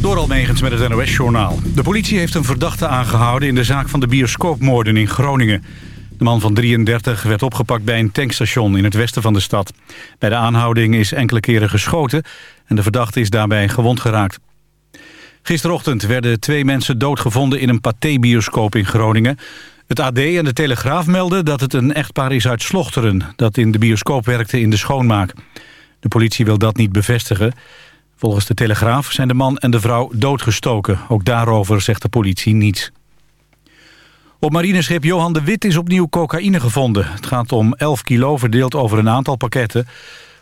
Door Almegens met het NOS-journaal. De politie heeft een verdachte aangehouden in de zaak van de bioscoopmoorden in Groningen. De man van 33 werd opgepakt bij een tankstation in het westen van de stad. Bij de aanhouding is enkele keren geschoten en de verdachte is daarbij gewond geraakt. Gisterochtend werden twee mensen doodgevonden in een pathé-bioscoop in Groningen. Het AD en de Telegraaf melden dat het een echtpaar is uit Slochteren... dat in de bioscoop werkte in de schoonmaak. De politie wil dat niet bevestigen. Volgens de Telegraaf zijn de man en de vrouw doodgestoken. Ook daarover zegt de politie niets. Op marineschip Johan de Wit is opnieuw cocaïne gevonden. Het gaat om 11 kilo verdeeld over een aantal pakketten.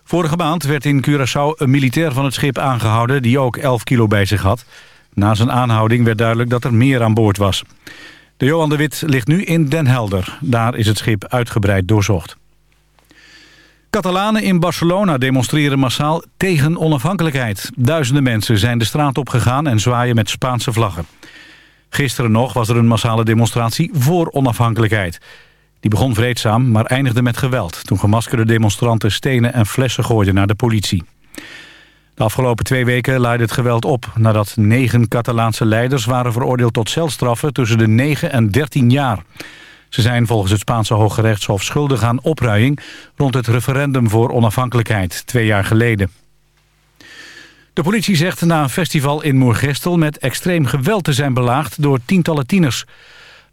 Vorige maand werd in Curaçao een militair van het schip aangehouden... die ook 11 kilo bij zich had. Na zijn aanhouding werd duidelijk dat er meer aan boord was. De Johan de Wit ligt nu in Den Helder. Daar is het schip uitgebreid doorzocht. Catalanen in Barcelona demonstreren massaal tegen onafhankelijkheid. Duizenden mensen zijn de straat op gegaan en zwaaien met Spaanse vlaggen. Gisteren nog was er een massale demonstratie voor onafhankelijkheid. Die begon vreedzaam, maar eindigde met geweld... toen gemaskerde demonstranten stenen en flessen gooiden naar de politie. De afgelopen twee weken leidde het geweld op... nadat negen Catalaanse leiders waren veroordeeld tot celstraffen... tussen de 9 en 13 jaar. Ze zijn volgens het Spaanse Hoge Rechtshof schuldig aan opruiing... rond het referendum voor onafhankelijkheid, twee jaar geleden. De politie zegt na een festival in Moergestel... met extreem geweld te zijn belaagd door tientallen tieners.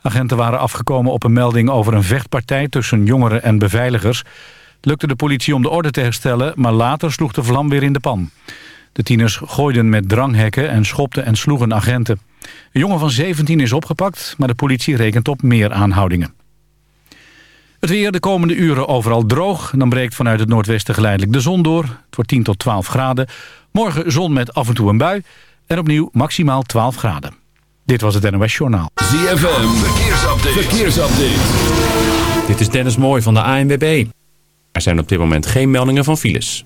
Agenten waren afgekomen op een melding over een vechtpartij... tussen jongeren en beveiligers. Lukte de politie om de orde te herstellen... maar later sloeg de vlam weer in de pan. De tieners gooiden met dranghekken en schopten en sloegen agenten. Een jongen van 17 is opgepakt, maar de politie rekent op meer aanhoudingen. Het weer de komende uren overal droog. Dan breekt vanuit het noordwesten geleidelijk de zon door. Het wordt 10 tot 12 graden. Morgen zon met af en toe een bui. En opnieuw maximaal 12 graden. Dit was het NOS Journaal. ZFM, verkeersupdate. verkeersupdate. Dit is Dennis Mooij van de ANWB. Er zijn op dit moment geen meldingen van files.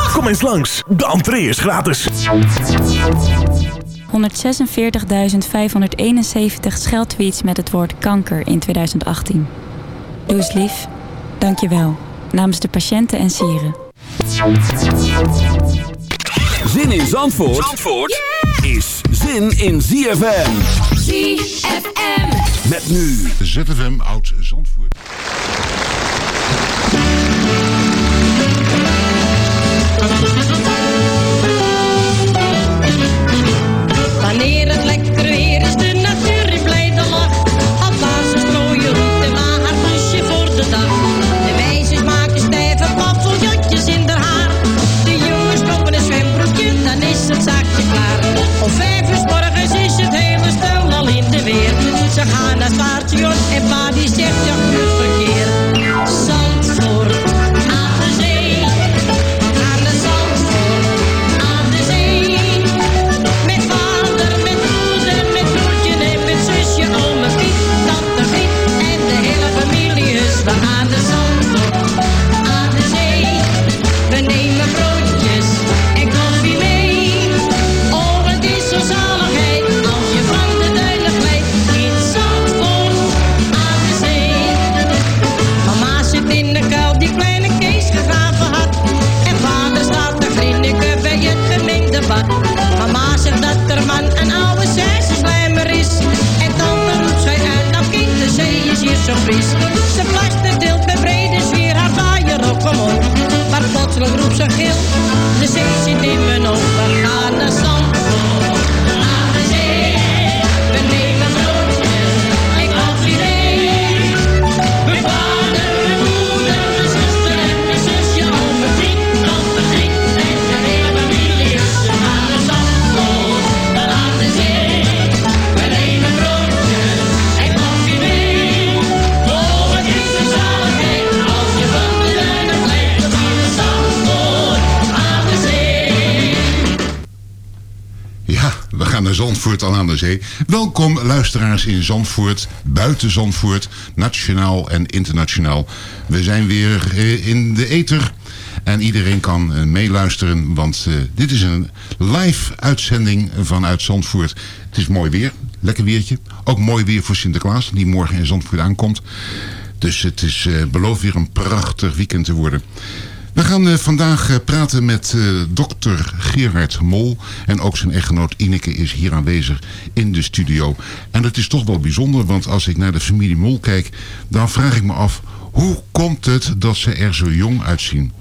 Kom eens langs, de entree is gratis. 146.571 scheldtweets met het woord kanker in 2018. Doe eens lief. Dank je wel. Namens de patiënten en sieren. Zin in Zandvoort, Zandvoort is zin in ZFM. ZFM. Met nu ZFM Oud Zandvoort. Paardje en pa kom op. plotseling plots groep zijn gil, de zee zit in mijn ogen, gaan naar zand. Zandvoort al aan de zee. Welkom luisteraars in Zandvoort, buiten Zandvoort, nationaal en internationaal. We zijn weer eh, in de ether en iedereen kan eh, meeluisteren, want eh, dit is een live uitzending vanuit Zandvoort. Het is mooi weer, lekker weertje. Ook mooi weer voor Sinterklaas, die morgen in Zandvoort aankomt. Dus het is belooft weer een prachtig weekend te worden. We gaan eh, vandaag eh, praten met eh, dokter Gerard Mol. En ook zijn echtgenoot Ineke is hier aanwezig in de studio. En dat is toch wel bijzonder, want als ik naar de familie Mol kijk... dan vraag ik me af, hoe komt het dat ze er zo jong uitzien?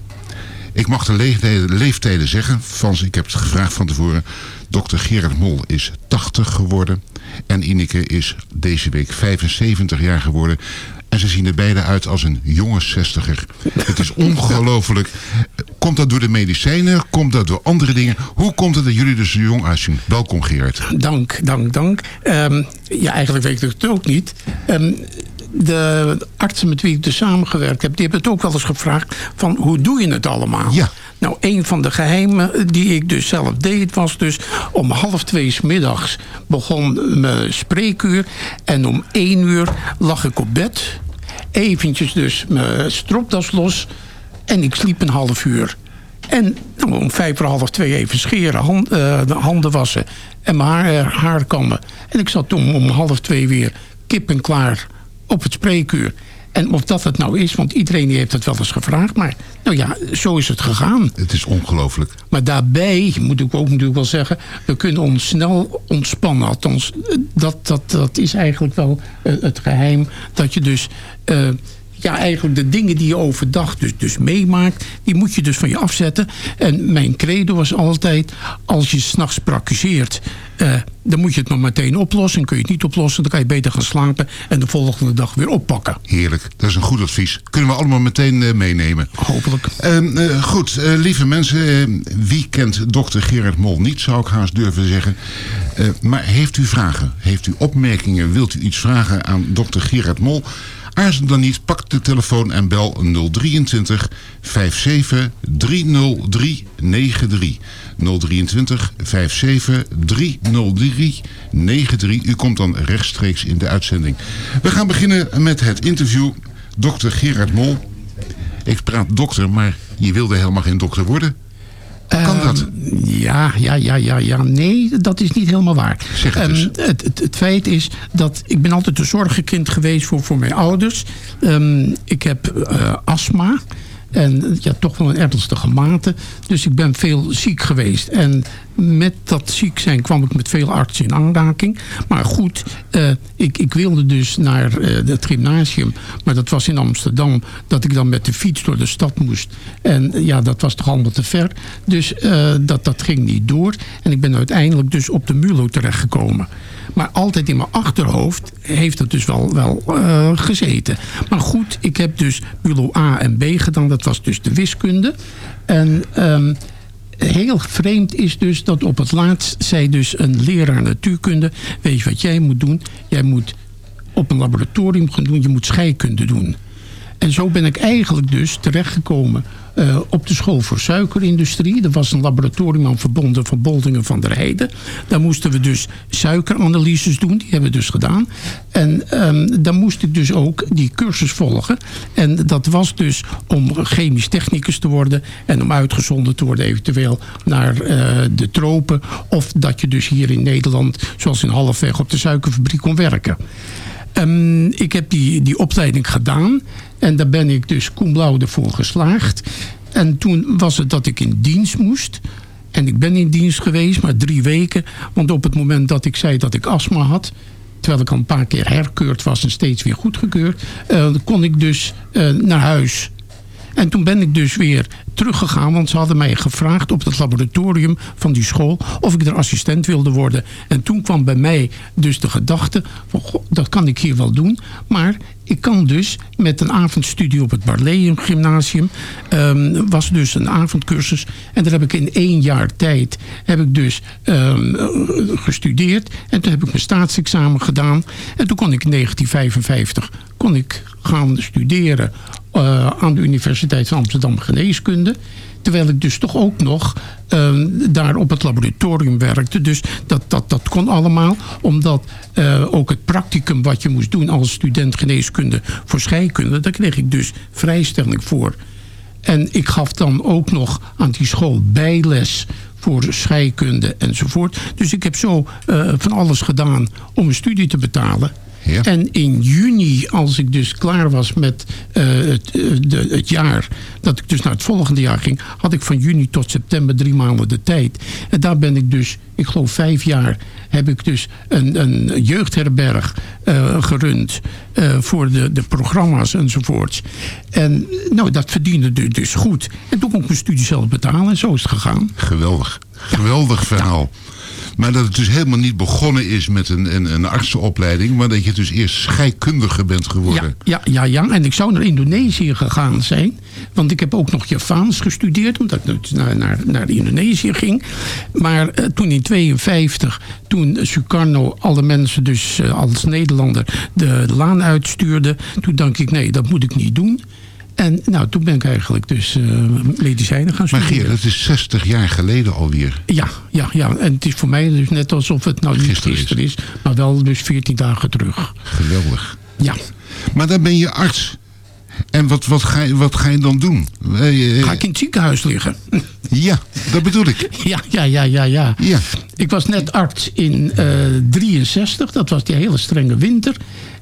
Ik mag de leeftijden, leeftijden zeggen, van, ik heb het gevraagd van tevoren. Dokter Gerard Mol is 80 geworden. En Ineke is deze week 75 jaar geworden. En ze zien er beide uit als een jonge zestiger. Het is ongelooflijk. Komt dat door de medicijnen? Komt dat door andere dingen? Hoe komt het dat jullie er zo jong uitzien? Welkom Gerard. Dank, dank, dank. Ehm, ja, eigenlijk weet ik het ook niet. Ehm, de artsen met wie ik dus samengewerkt heb... die hebben het ook wel eens gevraagd van hoe doe je het allemaal? Ja. Nou, een van de geheimen die ik dus zelf deed... was dus om half twee 's middags begon mijn spreekuur... en om één uur lag ik op bed. Eventjes dus mijn stropdas los... en ik sliep een half uur. En nou, om vijf voor half twee even scheren, hand, eh, de handen wassen en mijn haar, haar kammen. En ik zat toen om half twee weer kip en klaar op het spreekuur. En of dat het nou is, want iedereen die heeft het wel eens gevraagd. Maar nou ja, zo is het gegaan. Het is ongelooflijk. Maar daarbij moet ik ook natuurlijk wel zeggen... we kunnen ons snel ontspannen. Althans, dat, dat, dat is eigenlijk wel eh, het geheim. Dat je dus... eh, ja, eigenlijk de dingen die je overdag dus, dus meemaakt... die moet je dus van je afzetten. En mijn credo was altijd... als je s'nachts praktiseert... eh, dan moet je het maar meteen oplossen. En kun je het niet oplossen, dan kan je beter gaan slapen... en de volgende dag weer oppakken. Heerlijk, dat is een goed advies. Kunnen we allemaal meteen eh, meenemen. Hopelijk. Ehm, eh, goed, lieve mensen, wie kent dokter Gerard Mol niet, zou ik haast durven zeggen. Maar heeft u vragen, heeft u opmerkingen, wilt u iets vragen aan dokter Gerard Mol? Aarzel dan niet, pak de telefoon en bel 023 57 303 93. 023 57 303 93. U komt dan rechtstreeks in de uitzending. We gaan beginnen met het interview. Dokter Gerard Mol. Ik praat dokter, maar je wilde helemaal geen dokter worden. Kan dat? Ehm, Ja, ja, ja, ja, ja. Nee, dat is niet helemaal waar. Zeg het. Ehm, het, het, het feit is dat ik ben altijd een zorgenkind geweest voor, voor mijn ouders. Ehm, ik heb eh, astma. En ja, toch wel een ernstige mate. Dus ik ben veel ziek geweest. En met dat ziek zijn kwam ik met veel artsen in aanraking. Maar goed, eh, ik, ik wilde dus naar eh, het gymnasium. Maar dat was in Amsterdam. Dat ik dan met de fiets door de stad moest. En eh, ja, dat was toch allemaal te ver. Dus dat, dat ging niet door. En ik ben uiteindelijk dus op de MULO terechtgekomen. Maar altijd in mijn achterhoofd heeft het dus wel, wel gezeten. Maar goed, ik heb dus MULO A en B gedaan. Dat was dus de wiskunde. En ehm, heel vreemd is dus dat op het laatst zei dus een leraar natuurkunde... weet je wat jij moet doen? Jij moet op een laboratorium gaan doen. Je moet scheikunde doen. En zo ben ik eigenlijk dus terechtgekomen eh, op de school voor suikerindustrie. Er was een laboratorium aan verbonden van Boldingen van der Heide. Daar moesten we dus suikeranalyses doen. Die hebben we dus gedaan. En ehm, dan moest ik dus ook die cursus volgen. En dat was dus om chemisch technicus te worden. En om uitgezonden te worden eventueel naar eh, de tropen. Of dat je dus hier in Nederland, zoals in Halfweg, op de suikerfabriek kon werken. Ehm, ik heb die, die opleiding gedaan. En daar ben ik dus cum laude voor geslaagd. En toen was het dat ik in dienst moest. En ik ben in dienst geweest, maar drie weken. Want op het moment dat ik zei dat ik astma had... terwijl ik al een paar keer herkeurd was en steeds weer goedgekeurd... eh, kon ik dus eh, naar huis. En toen ben ik dus weer teruggegaan, want ze hadden mij gevraagd op het laboratorium van die school of ik er assistent wilde worden. En toen kwam bij mij dus de gedachte van, dat kan ik hier wel doen. Maar ik kan dus met een avondstudie op het Barleum Gymnasium, ehm, was dus een avondcursus. En daar heb ik in één jaar tijd, heb ik dus ehm, gestudeerd. En toen heb ik mijn staatsexamen gedaan. En toen kon ik in 1955 kon ik gaan studeren eh, aan de Universiteit van Amsterdam Geneeskunde. Terwijl ik dus toch ook nog eh, daar op het laboratorium werkte. Dus dat, dat, dat kon allemaal. Omdat eh, ook het practicum wat je moest doen als student geneeskunde voor scheikunde. Daar kreeg ik dus vrijstelling voor. En ik gaf dan ook nog aan die school bijles voor scheikunde enzovoort. Dus ik heb zo uh, van alles gedaan om een studie te betalen. Ja. En in juni, als ik dus klaar was met uh, het, uh, de, het jaar... dat ik dus naar het volgende jaar ging... had ik van juni tot september drie maanden de tijd. En daar ben ik dus, ik geloof vijf jaar... heb ik dus een, een jeugdherberg uh, gerund... voor de, de programma's enzovoorts. En nou, dat verdiende dus goed. En toen kon ik mijn studie zelf betalen. En zo is het gegaan. Geweldig. Geweldig verhaal. Ja. Maar dat het dus helemaal niet begonnen is met een, een, een artsenopleiding... maar dat je dus eerst scheikundige bent geworden. Ja, ja, ja. En ik zou naar Indonesië gegaan zijn. Want ik heb ook nog Javaans gestudeerd... omdat ik naar, naar, naar Indonesië ging. Maar uh, toen in 52, toen Sukarno alle mensen dus uh, als Nederlander de laan uitstuurde... toen dacht ik, nee, dat moet ik niet doen... En nou, toen ben ik eigenlijk dus uh, medicijnen gaan studeren. Maar Geer, dat is 60 jaar geleden alweer. Ja, ja, ja. En het is voor mij dus net alsof het nou niet gisteren, gisteren is. is. Maar wel dus 14 dagen terug. Geweldig. Ja. Maar dan ben je arts. En wat, wat, ga, je, wat ga je dan doen? Ga ik in het ziekenhuis liggen? Ja, dat bedoel ik. Ja, ja, ja, ja. ja. ja. Ik was net arts in uh, 63. Dat was die hele strenge winter.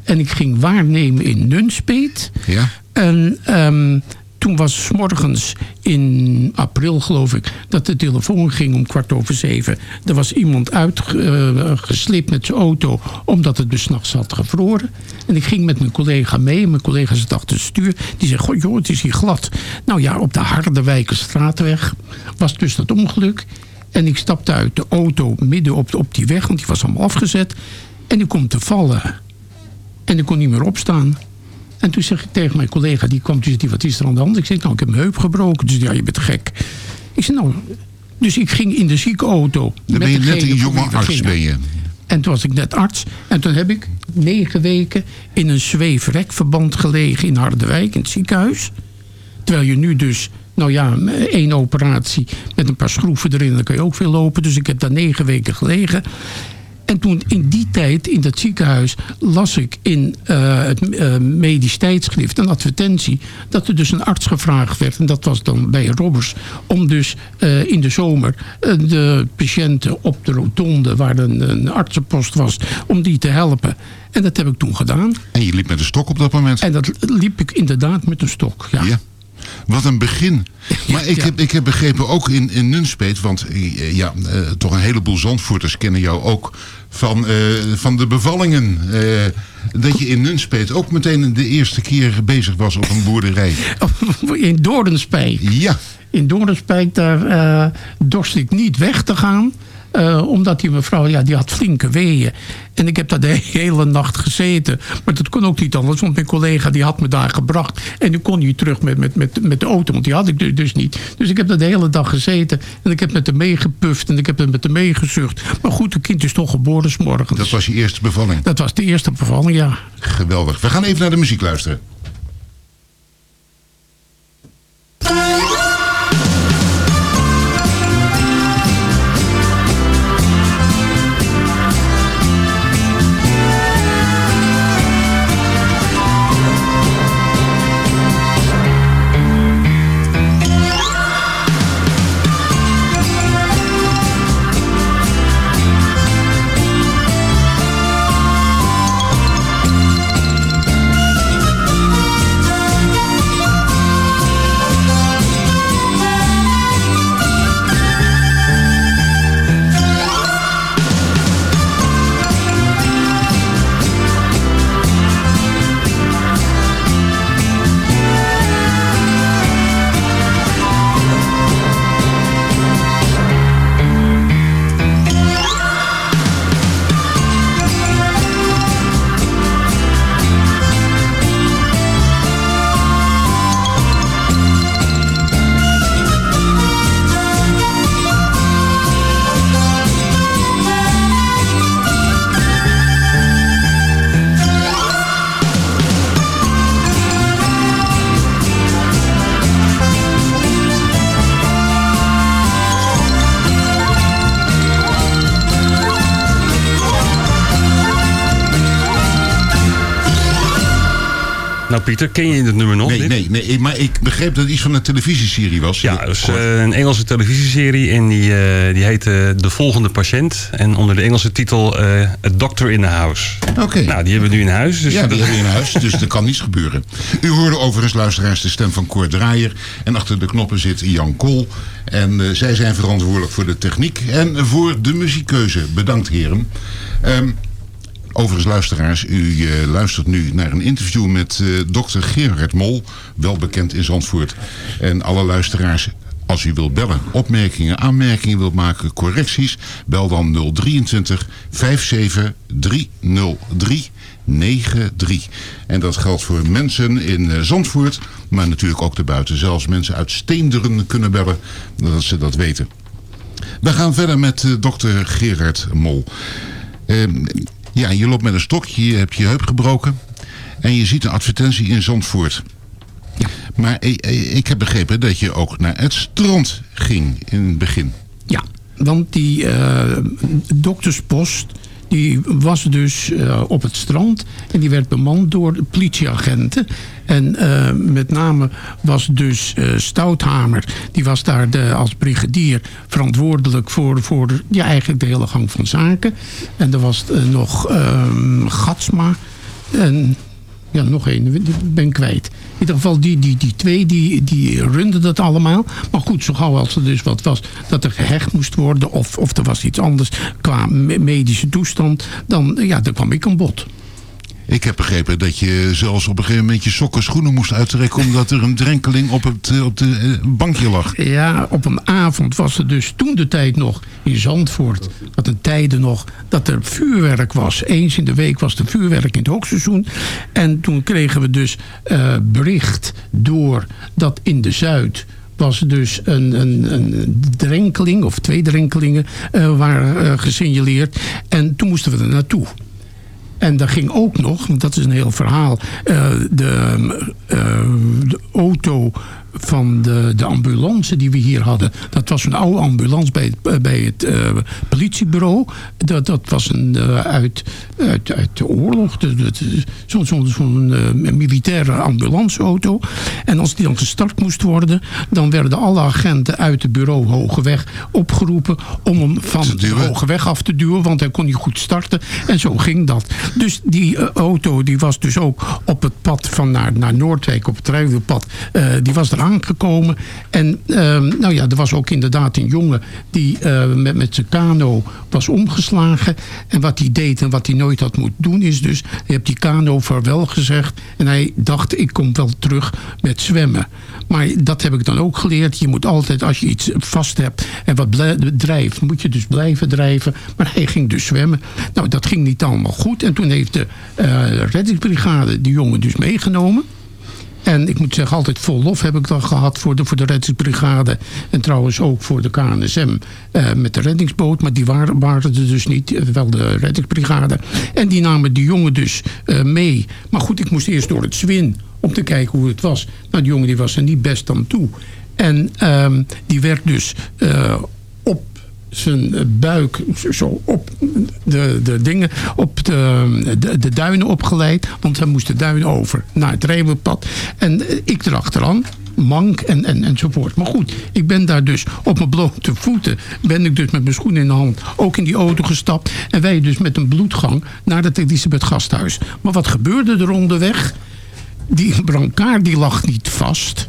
En ik ging waarnemen in Nunspeet. Ja. En um, toen was s morgens in april, geloof ik, dat de telefoon ging om kwart over zeven. Er was iemand uitgesleept uh, met zijn auto, omdat het dus nachts had gevroren. En ik ging met mijn collega mee. Mijn collega zat achter het stuur. Die zei, goh, joh, het is hier glad. Nou ja, op de Harderwijkerstraatweg was dus dat ongeluk. En ik stapte uit de auto midden op, op die weg, want die was allemaal afgezet. En ik kom te vallen. En ik kon niet meer opstaan. En toen zeg ik tegen mijn collega, die kwam die wat is er aan de hand? Ik zei, nou, ik heb mijn heup gebroken. Dus ja, je bent gek. Ik zei, nou, dus ik ging in de ziekenauto. Dan ben je net een jonge arts, ben je. En toen was ik net arts. En toen heb ik negen weken in een zweefrekverband gelegen in Harderwijk, in het ziekenhuis. Terwijl je nu dus, nou ja, één operatie met een paar schroeven erin, dan kan je ook veel lopen. Dus ik heb daar negen weken gelegen. En toen in die tijd in dat ziekenhuis las ik in uh, het uh, medisch tijdschrift een advertentie dat er dus een arts gevraagd werd. En dat was dan bij Robbers. Om dus uh, in de zomer de patiënten op de rotonde waar een, een artsenpost was. Om die te helpen. En dat heb ik toen gedaan. En je liep met een stok op dat moment? En dat liep ik inderdaad met een stok, ja. ja. Wat een begin. Maar ik, heb, ik heb begrepen ook in, in Nunspeet, want ja, uh, toch een heleboel Zandvoorters kennen jou ook van, uh, van de bevallingen. Uh, dat je in Nunspeet ook meteen de eerste keer bezig was op een boerderij. In Doornspijk. Ja. In Doornspijk, daar dorst ik niet weg te gaan. Uh, omdat die mevrouw, ja, die had flinke weeën. En ik heb daar de hele nacht gezeten. Maar dat kon ook niet anders, want mijn collega die had me daar gebracht. En nu kon hij terug met, met, met, met de auto, want die had ik dus niet. Dus ik heb daar de hele dag gezeten. En ik heb met hem meegepuft en ik heb met hem meegezucht. Maar goed, het kind is toch geboren s'morgens. Dat was je eerste bevalling? Dat was de eerste bevalling, ja. Geweldig. We gaan even naar de muziek luisteren. Nou Pieter, ken je het nummer nog? Nee, dit? nee, nee, maar ik begreep dat het iets van een televisieserie was. Ja, dus eh, een Engelse televisieserie en die, eh, die heette De Volgende Patiënt. En onder de Engelse titel eh A Doctor in the House. Oké. Nou, die hebben we nu in huis. Dus ja, die hebben we in huis, dus er kan niets gebeuren. U hoorde overigens luisteraars de stem van Cor Draaier. En achter de knoppen zit Jan Kool. En zij zijn verantwoordelijk voor de techniek en voor de muziekkeuze. Bedankt heren. Ehm, overigens luisteraars, u eh, luistert nu naar een interview met eh dokter Gerard Mol. Wel bekend in Zandvoort. En alle luisteraars... Als u wilt bellen, opmerkingen, aanmerkingen wilt maken, correcties, bel dan 023 57 303 93. En dat geldt voor mensen in eh, Zandvoort, maar natuurlijk ook daarbuiten. Zelfs mensen uit Steenderen kunnen bellen, dat ze dat weten. We gaan verder met dokter Gerard Mol. Ehm, ja, je loopt met een stokje, je hebt je heup gebroken. En je ziet een advertentie in Zandvoort. Maar ik, ik heb begrepen dat je ook naar het strand ging in het begin. Ja, want die eh, dokterspost die was dus eh, op het strand en die werd bemand door politieagenten. En eh, met name was dus eh, Stouthamer, die was daar de, als brigadier verantwoordelijk voor, voor ja, eigenlijk de hele gang van zaken. En er was nog ehm, Gatsma en ja, nog één, ben kwijt. In ieder geval, die, die, die twee, die, die runden dat allemaal. Maar goed, zo gauw als er dus wat was, dat er gehecht moest worden... of, of er was iets anders qua me- medische toestand... dan, ja, dan kwam ik aan bod. Ik heb begrepen dat je zelfs op een gegeven moment je sokken schoenen moest uittrekken... omdat er een drenkeling op het eh, op de eh, bankje lag. Ja, op een avond was er dus toen de tijd nog in Zandvoort... dat een tijden nog dat er vuurwerk was. Eens in de week was er vuurwerk in het hoogseizoen. En toen kregen we dus eh, bericht door dat in de Zuid was dus een, een, een drenkeling of twee drenkelingen waren gesignaleerd. En toen moesten we er naartoe. En daar ging ook nog, want dat is een heel verhaal, eh, de, eh, de auto van de, de ambulance die we hier hadden. Dat was een oude ambulance bij het, bij het eh, politiebureau. Dat, dat was een, eh, uit, uit, uit de oorlog. Zo'n zo, zo'n, eh, militaire ambulanceauto. En als die dan gestart moest worden... dan werden alle agenten uit het bureau Hogeweg opgeroepen... om hem van de Hogeweg af te duwen. Want hij kon niet goed starten. En zo ging dat. Dus die eh, auto die was dus ook op het pad van naar, naar Noordwijk... op het rijwielpad. eh, die was er aangekomen. En ehm, nou ja, er was ook inderdaad een jongen... die eh, met, met zijn kano was omgeslagen. En wat hij deed en wat hij nooit had moeten doen... is dus, hij heeft die kano vaarwel gezegd... en hij dacht, ik kom wel terug met zwemmen. Maar dat heb ik dan ook geleerd. Je moet altijd, als je iets vast hebt en wat drijft... moet je dus blijven drijven. Maar hij ging dus zwemmen. Nou, dat ging niet allemaal goed. En toen heeft de eh, reddingsbrigade die jongen dus meegenomen... En ik moet zeggen, altijd vol lof heb ik dan gehad voor de, voor de reddingsbrigade. En trouwens ook voor de KNSM eh, met de reddingsboot. Maar die waren, waren er dus niet, eh, wel de reddingsbrigade. En die namen die jongen dus eh, mee. Maar goed, ik moest eerst door het zwin om te kijken hoe het was. Nou, die jongen die was er niet best aan toe. En ehm, die werd dus zijn buik zo op de, de dingen op de, de, duinen opgeleid. Want hij moest de duin over naar het rijwielpad. En ik erachteraan. Mank en, en, enzovoort. Maar goed, ik ben daar dus op mijn blote voeten... ben ik dus met mijn schoenen in de hand ook in die auto gestapt. En wij dus met een bloedgang naar het Elisabeth Gasthuis. Maar wat gebeurde er onderweg? Die brancard die lag niet vast...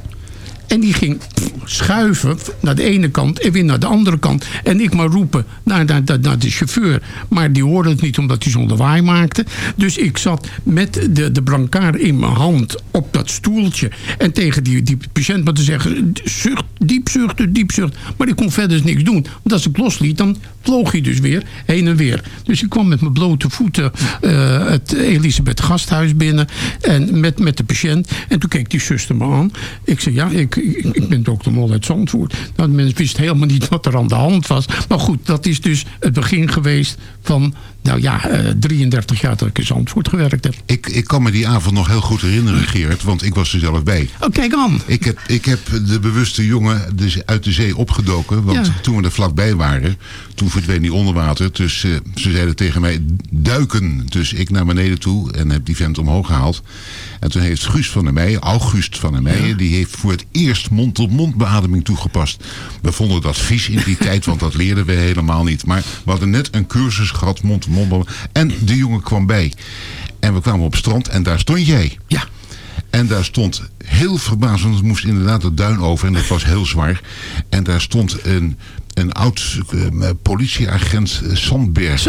En die ging schuiven naar de ene kant en weer naar de andere kant. En ik maar roepen naar, naar, naar, de chauffeur. Maar die hoorde het niet omdat hij zo'n lawaai maakte. Dus ik zat met de, de brancard in mijn hand op dat stoeltje. En tegen die, die patiënt maar te zeggen... Zucht, diep zuchten, diep zuchten. Maar ik kon verder niks doen. Want als ik losliet, dan vloog hij dus weer heen en weer. Dus ik kwam met mijn blote voeten eh, het Elisabeth Gasthuis binnen. En met, met de patiënt. En toen keek die zuster me aan. Ik zei, ja, ik, ik, ben dokter Mol uit Zandvoort. Nou, de mensen wisten helemaal niet wat er aan de hand was. Maar goed, dat is dus het begin geweest van nou ja, eh, 33 jaar dat ik in Zandvoort gewerkt heb. Ik, ik kan me die avond nog heel goed herinneren, Gerard, want ik was er zelf bij. Oh, kijk aan. Ik heb, ik heb de bewuste jongen dus uit de zee opgedoken. Want Ja. toen we er vlakbij waren, toen verdween hij onder water. Dus eh, ze zeiden tegen mij, duiken. Dus ik naar beneden toe en heb die vent omhoog gehaald. En toen heeft Guus van der Meijen, August van der Meijen... die heeft voor het eerst mond-tot-mond beademing toegepast. We vonden dat vies in die tijd, want dat leerden we helemaal niet. Maar we hadden net een cursus gehad, mond-tot-mond. En de jongen kwam bij. En we kwamen op het strand en daar stond jij. Ja. En daar stond heel verbaasd, want het moest inderdaad de duin over en dat was heel zwaar. En daar stond een, een oud eh, politieagent eh, Sandberg.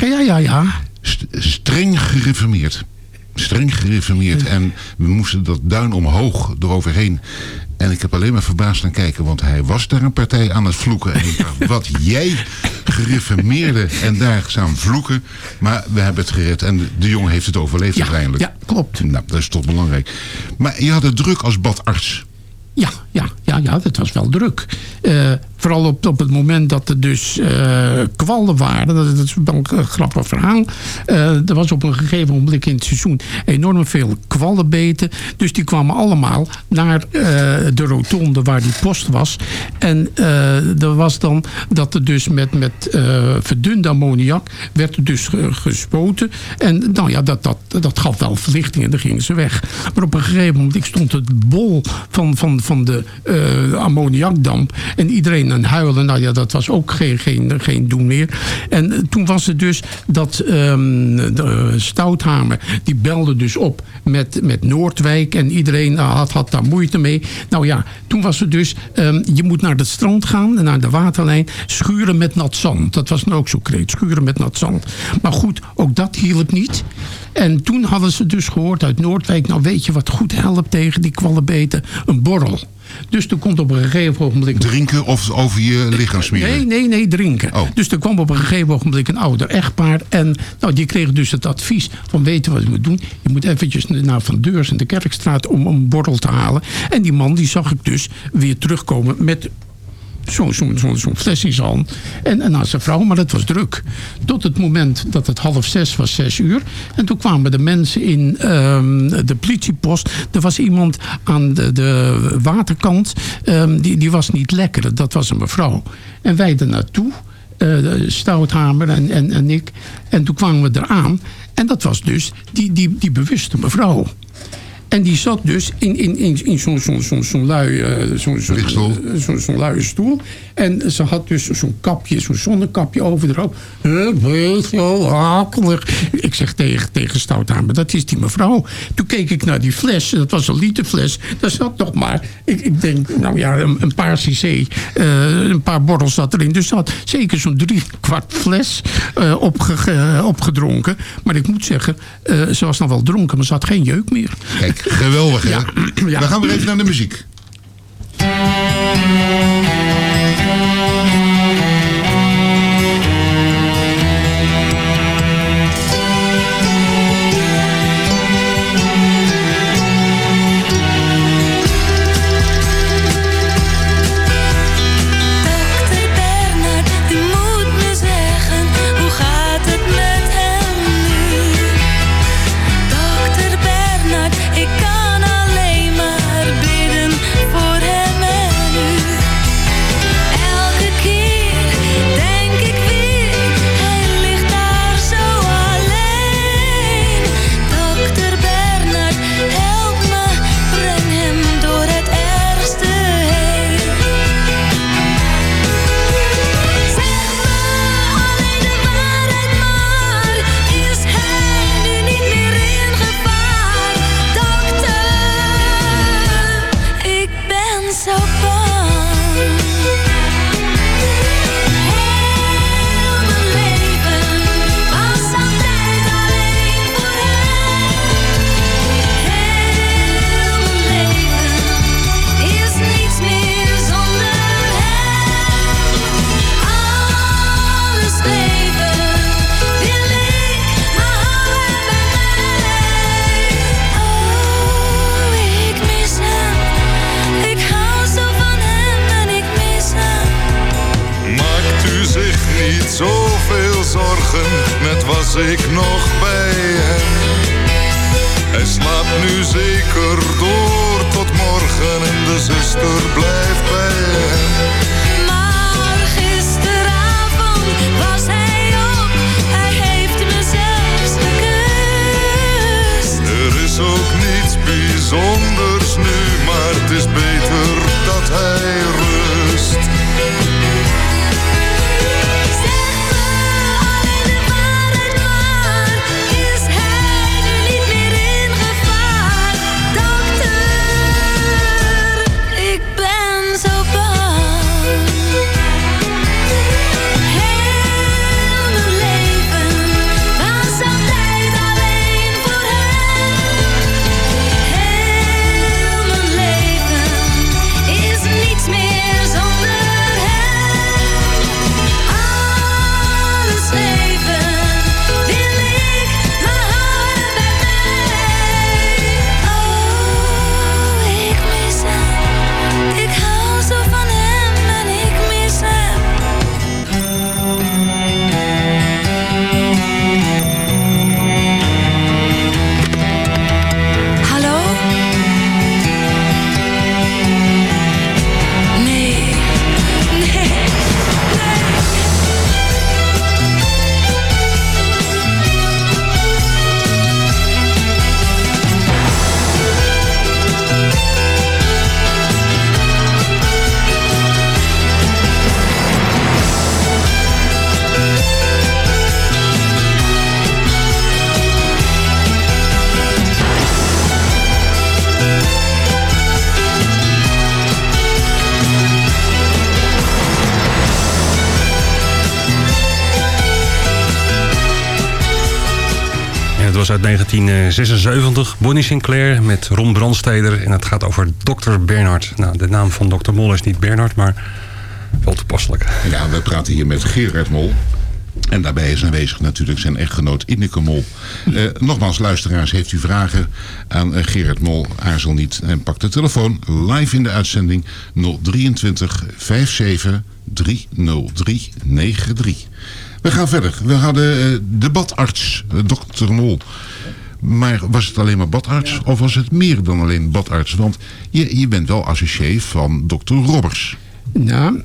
Ja, ja, ja. St- streng gereformeerd. Streng gereformeerd. En we moesten dat duin omhoog eroverheen. En ik heb alleen maar verbaasd aan kijken, want hij was daar een partij aan het vloeken. En ik dacht, wat jij gereformeerde en daar staan vloeken. Maar we hebben het gered en de, jongen heeft het overleefd Ja, uiteindelijk. ja, klopt. Nou, dat is toch belangrijk. Maar je had het druk als badarts. Ja, ja, ja, ja, dat was wel druk. Eh, vooral op, op het moment dat er dus eh kwallen waren. Dat, dat is wel een grappig verhaal. Eh, er was op een gegeven moment in het seizoen enorm veel kwallenbeten. Dus die kwamen allemaal naar eh, de rotonde waar die post was. En eh, er was dan dat er dus met, met eh, verdunde ammoniak werd er dus ge- gespoten. En nou ja, dat, dat, dat gaf wel verlichting en dan gingen ze weg. Maar op een gegeven moment ik stond het bol van, van, van de eh, ammoniakdamp. En iedereen aan huilen. Nou ja, dat was ook geen, geen, geen doen meer. En toen was het dus dat ehm, de, Stouthamer, die belde dus op met, met Noordwijk. En iedereen eh, had, had daar moeite mee. Nou ja, toen was het dus, ehm, je moet naar het strand gaan, naar de waterlijn. Schuren met nat zand. Dat was nou ook zo kreet, schuren met nat zand. Maar goed, ook dat hielp niet. En toen hadden ze dus gehoord uit Noordwijk... nou weet je wat goed helpt tegen die kwallenbeten? Een borrel. Dus er komt op een gegeven ogenblik... Drinken of over je lichaam smeren? Nee, nee, nee, drinken. Dus er kwam op een gegeven ogenblik een ouder echtpaar. En nou, die kreeg dus het advies van weten wat je moet doen. Je moet eventjes naar Van Deurs in de Kerkstraat om een borrel te halen. En die man die zag ik dus weer terugkomen met zo'n zo, zo, hand. En, en aan zijn vrouw, maar het was druk. Tot het moment dat het half zes was, zes uur. En toen kwamen de mensen in ehm, de politiepost. Er was iemand aan de, de waterkant. ehm, die, die was niet lekker. Dat was een mevrouw. En wij er naartoe. eh, Stouthamer en, en, en ik. En toen kwamen we eraan. En dat was dus die, die, die bewuste mevrouw. En die zat dus in, in, in, in zo'n zo'n zo'n zo'n lui, eh, zo'n zo'n eh, zo'n luie stoel. En ze had dus zo'n kapje, zo'n zonnekapje over erop. Het is zo akelig. Ik zeg tegen, tegen Stouthamer, dat is die mevrouw. Toen keek ik naar die fles, dat was een literfles. Daar zat nog maar, ik, ik denk, nou ja, een, een paar cc. eh, een paar borrels zat erin. Dus ze had zeker zo'n drie kwart fles eh, opge- eh, opgedronken. Maar ik moet zeggen, eh, ze was nog wel dronken, maar ze had geen jeuk meer. Kijk, geweldig hè? We gaan weer even naar de muziek. 1976. Bonnie Sinclair met Ron Brandsteder. En het gaat over Dr. Bernhard. Nou, de naam van Dr. Mol is niet Bernhard, maar wel toepasselijk. Ja, we praten hier met Gerard Mol. En daarbij is aanwezig natuurlijk zijn echtgenoot Ineke Mol. Eh, nogmaals, luisteraars, heeft u vragen aan eh, Gerard Mol? Aarzel niet en pak de telefoon live in de uitzending 023 57 303 93. We gaan verder. We hadden de eh, dokter Mol. Maar was het alleen maar badarts of was het meer dan alleen badarts? Want je, je bent wel associé van dokter Robbers. Nou,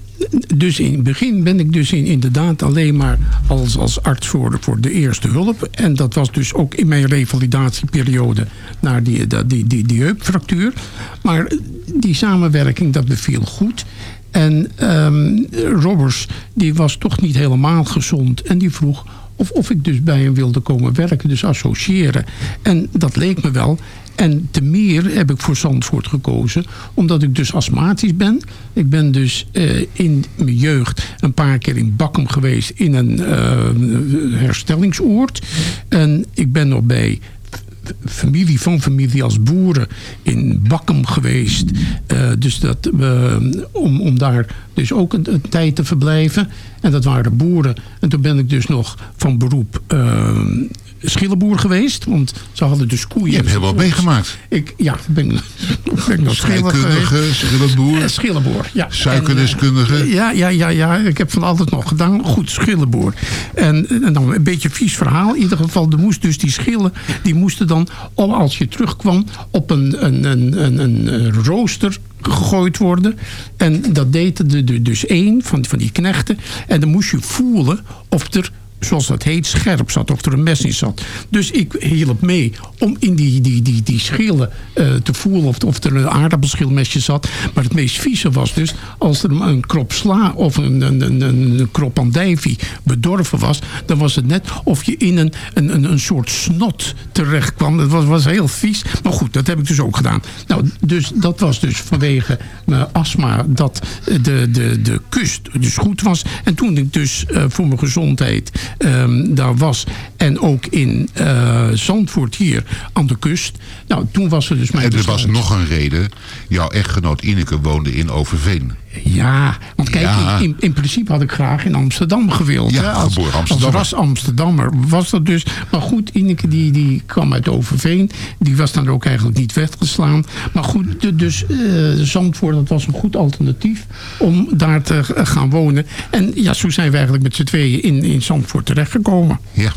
dus in het begin ben ik dus in, inderdaad alleen maar als, als arts voor, voor de eerste hulp. En dat was dus ook in mijn revalidatieperiode naar die, die, die, die heupfractuur. Maar die samenwerking, dat beviel goed. En ehm, Robbers, die was toch niet helemaal gezond. En die vroeg of, of ik dus bij hem wilde komen werken, dus associëren. En dat leek me wel. En te meer heb ik voor Zandvoort gekozen, omdat ik dus astmatisch ben. Ik ben dus eh, in mijn jeugd een paar keer in Bakkum geweest in een eh, herstellingsoord. En ik ben nog bij familie van familie als boeren in Bakkum geweest. Eh, dus dat, eh, om, om daar dus ook een, een tijd te verblijven. En dat waren boeren. En toen ben ik dus nog van beroep eh, schillenboer geweest. Want ze hadden dus koeien. Je hebt heel wat meegemaakt. Ik, ja, ben, ben nog. Scheikundige, schillenboer, Eh, schillenboer, ja. suikerdeskundige. En, eh, ja, ja, ja, ja. Ik heb van altijd nog gedaan. Goed, schillenboer. En, en dan een beetje vies verhaal. In ieder geval, er moest dus die schillen... die moesten dan, om als je terugkwam... op een, een, een, een, een rooster gegooid worden. En dat deed er de- dus één van, van die knechten. En dan moest je voelen of er zoals dat heet, scherp zat. Of er een mes in zat. Dus ik hielp mee om in die, die, die, die schillen eh, te voelen of, of er een aardappelschilmesje zat. Maar het meest vieze was dus als er een krop sla of een, een, een, een krop andijvie bedorven was. Dan was het net of je in een, een, een, soort snot terecht kwam. Dat was, was heel vies. Maar goed, dat heb ik dus ook gedaan. Nou, dus dat was dus vanwege mijn astma dat de, de, de kust dus goed was. En toen ik dus eh, voor mijn gezondheid ehm, daar was. En ook in eh, Zandvoort hier aan de kust. Nou, toen was er dus mijn En er was nog een reden. Jouw echtgenoot Ineke woonde in Overveen. Ja, want kijk, Ja. In, in principe had ik graag in Amsterdam gewild. Ja. Als, geboren als Amsterdammer. ras Amsterdammer was dat dus. Maar goed, Ineke die, die kwam uit Overveen. Die was dan ook eigenlijk niet weggeslaan. Maar goed, de- dus eh, Zandvoort, dat was een goed alternatief om daar te gaan wonen. En ja, zo zijn we eigenlijk met z'n tweeën in, in Zandvoort terechtgekomen. Ja.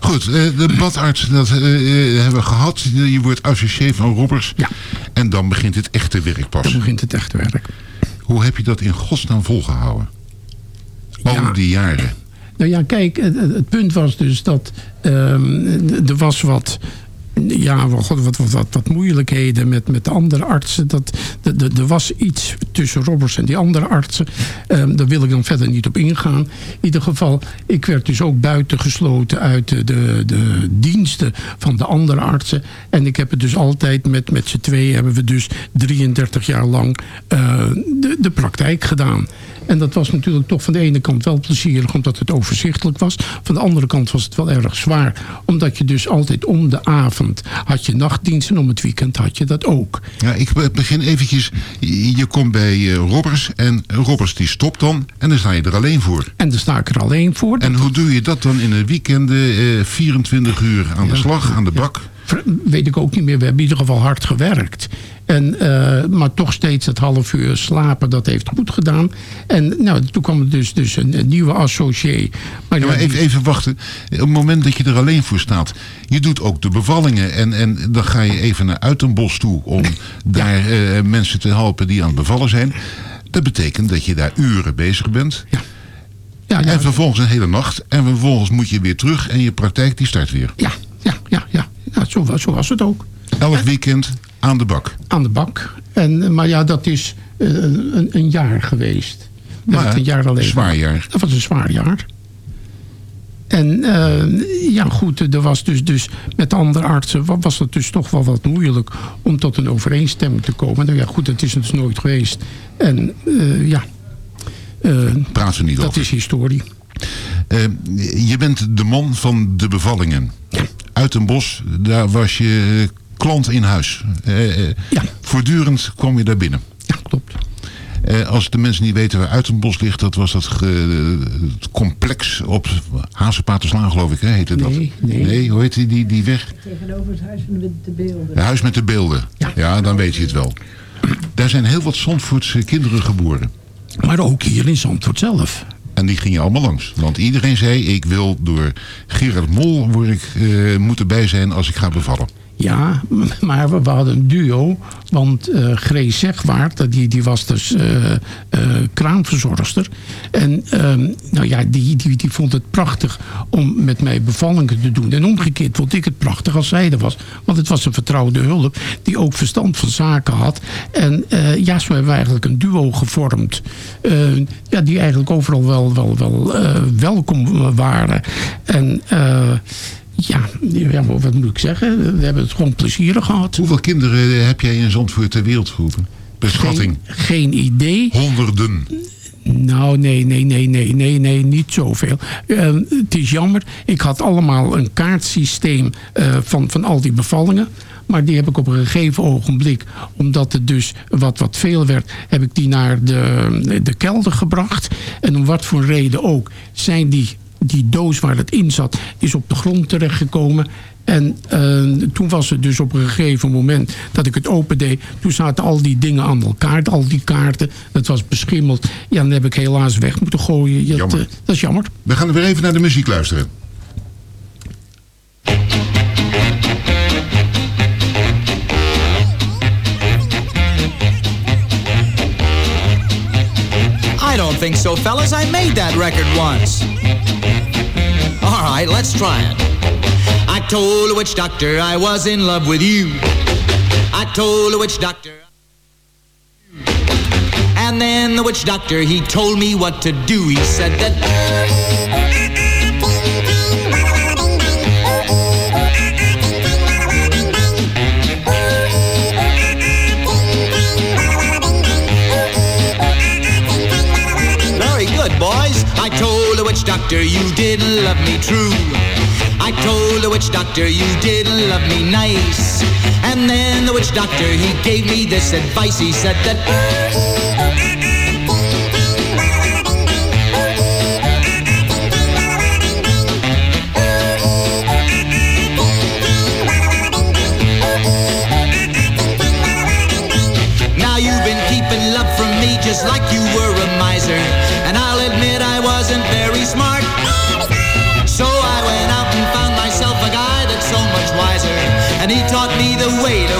Goed, eh, de badarts, dat eh, eh, hebben we gehad. Je wordt associé van Robbers. Ja. En dan begint het echte werk pas. Dan begint het echte werk. Hoe heb je dat in godsnaam volgehouden? Al die jaren. Nou ja, kijk, het, punt was dus dat ehm, er was wat... Ja, wat, moeilijkheden met, met de andere artsen. Dat, er was iets tussen Roberts en die andere artsen. Ehm, daar wil ik dan verder niet op ingaan. In ieder geval, ik werd dus ook buitengesloten uit de, de, diensten van de andere artsen. En ik heb het dus altijd met, met z'n tweeën hebben we dus 33 jaar lang eh, de, de praktijk gedaan. En dat was natuurlijk toch van de ene kant wel plezierig omdat het overzichtelijk was. Van de andere kant was het wel erg zwaar. Omdat je dus altijd om de avond had je nachtdienst en om het weekend had je dat ook. Ja, ik be- begin eventjes. Je komt bij eh, Robbers en Robbers die stopt dan. En dan sta je er alleen voor. En dan sta ik er alleen voor. En hoe doe je dat dan in een weekend? eh 24 uur aan de slag, aan de bak? Weet ik ook niet meer. We hebben in ieder geval hard gewerkt. En, eh, maar toch steeds het half uur slapen, dat heeft goed gedaan. En nou, toen kwam er dus, dus een, een nieuwe associé. Maar, Ja, maar ja, even, die- even wachten. Op het moment dat je er alleen voor staat. Je doet ook de bevallingen. En, en dan ga je even naar Uitenbos toe. Om daar eh, mensen te helpen die aan het bevallen zijn. Dat betekent dat je daar uren bezig bent. Ja, ja, En vervolgens een hele nacht. En vervolgens moet je weer terug. En je praktijk die start weer. ja, ja, ja, ja. Ja zo, was, zo was het ook. Elk weekend aan de bak. Aan de bak. En, eh, maar ja, dat is eh, een, een jaar geweest. Dat Maar was een jaar alleen. zwaar jaar. Dat was een zwaar jaar. En eh, ja, goed, er was dus, dus met andere artsen wa- was het dus toch wel wat moeilijk om tot een overeenstemming te komen. Nou ja, goed, dat is het dus nooit geweest. En eh, ja, Praat er niet dat over. is historie. Je bent de man van de bevallingen. Uit een bos, daar was je eh, klant in huis. Eh, eh, Voortdurend kwam je daar binnen. Ja, klopt. Eh, als de mensen niet weten waar Uitenbos ligt, dat was dat ge- het complex op Hazenpaterslaan, geloof ik, hè, heette dat? Nee, nee. hoe heet die, die, die weg? Tegenover het huis met de beelden. Het huis met de beelden. Ja. dan weet je het wel. Daar zijn heel wat Zandvoortse kinderen geboren. Maar ook hier in Zandvoort zelf. En die gingen allemaal langs. Want iedereen zei, ik wil door Gerard Mol word ik, eh, moeten bij zijn als ik ga bevallen. Ja, maar we, hadden een duo. Want Grace Zegwaard, die, die was dus kraamverzorgster. En ehm, nou ja, die, die, die vond het prachtig om met mij bevallingen te doen. En omgekeerd vond ik het prachtig als zij er was. Want het was een vertrouwde hulp die ook verstand van zaken had. En ja, zo hebben we eigenlijk een duo gevormd. Ja, die eigenlijk overal wel, wel, wel welkom waren. En... eh, ja, ja, wat moet ik zeggen? We hebben het gewoon plezierig gehad. Hoeveel kinderen heb jij in Zandvoort ter wereld geroepen? Beschatting. Geen, geen idee. Honderden. Nou, nee, nee, nee, nee, nee, nee, niet zoveel. Eh, het is jammer. Ik had allemaal een kaartsysteem eh, van, van al die bevallingen. Maar die heb ik op een gegeven ogenblik, omdat het dus wat, wat veel werd, heb ik die naar de, de kelder gebracht. En om wat voor reden ook, zijn die, die doos waar het in zat, is op de grond terechtgekomen. En eh, toen was het dus op een gegeven moment dat ik het opendeed. Toen zaten al die dingen aan elkaar, al die kaarten. Dat was beschimmeld. Ja, dan heb ik helaas weg moeten gooien. Ja, dat, Jammer. dat is jammer. We gaan weer even naar de muziek luisteren. I don't think so, fellas. I made that record once. All right, let's try it. I told a witch doctor I was in love with you. I told a witch doctor. And then the witch doctor, he told me what to do. He said that. Witch doctor you didn't love me true. I told the witch doctor you didn't love me nice. And then the witch doctor, he gave me this advice. He said that. Now you've been keeping love from me just like you were a miser. Me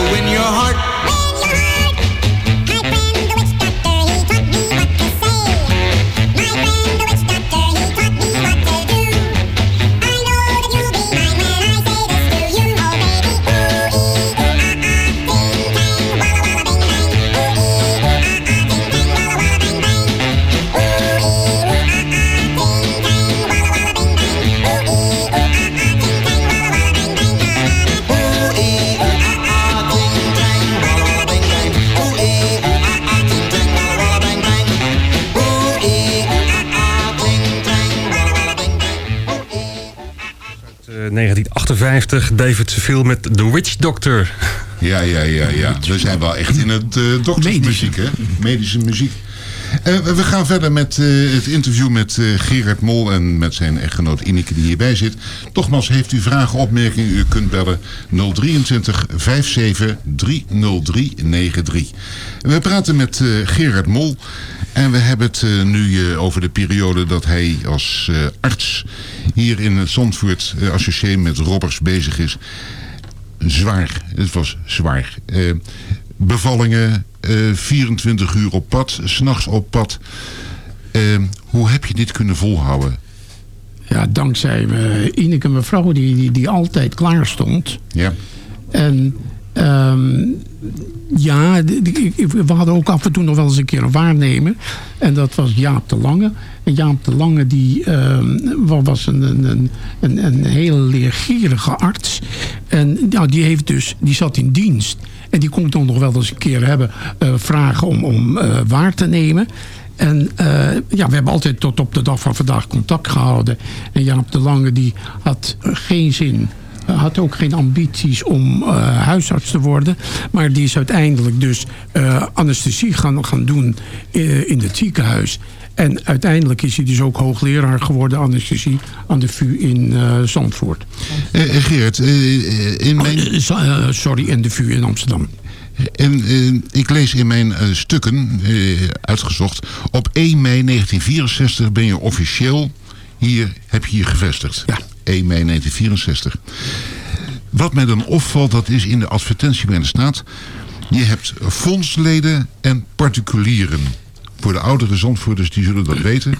1958, David Seville met The Witch Doctor. Ja, ja, ja, ja. We zijn wel echt in het eh doktersmuziek, hè? Medische muziek. Eh, we gaan verder met eh, het interview met eh, Gerard Mol en met zijn echtgenoot Ineke die hierbij zit. Nogmaals, heeft u vragen, opmerkingen, u kunt bellen 023 57 30393. We praten met Gerard Mol en we hebben het nu over de periode dat hij als arts hier in het Zandvoort associé met Robbers bezig is. Zwaar, het was zwaar. Eh, bevallingen, eh, 24 uur op pad, s'nachts op pad. Eh, hoe heb je dit kunnen volhouden? Ja, dankzij uh, Ineke, mevrouw, die, die, die altijd klaar stond. Ja. En ehm, ja, we hadden ook af en toe nog wel eens een keer een waarnemer. En dat was Jaap de Lange. En Jaap de Lange die, ehm, wa- was een, een, een, een, een hele leergierige arts. En nou, die, heeft dus, die zat in dienst. En die kon dan nog wel eens een keer hebben eh, vragen om, om eh, waar te nemen. En eh, ja, we hebben altijd tot op de dag van vandaag contact gehouden. En Jaap de Lange die had geen zin had ook geen ambities om huisarts te worden. Maar die is uiteindelijk dus anesthesie gaan, gaan doen in het ziekenhuis. En uiteindelijk is hij dus ook hoogleraar geworden anesthesie aan de VU in eh, Zandvoort. Eh, eh, Geert, in mijn... Oh, sorry, in de VU in Amsterdam. En ik lees in mijn stukken, uitgezocht, op 1 mei 1964 ben je officieel hier, heb je hier gevestigd. Ja. 1 mei 1964. Wat mij dan opvalt, dat is in de advertentie bij de staat, je hebt fondsleden en particulieren. Voor de oudere Zandvoorters, die zullen dat weten.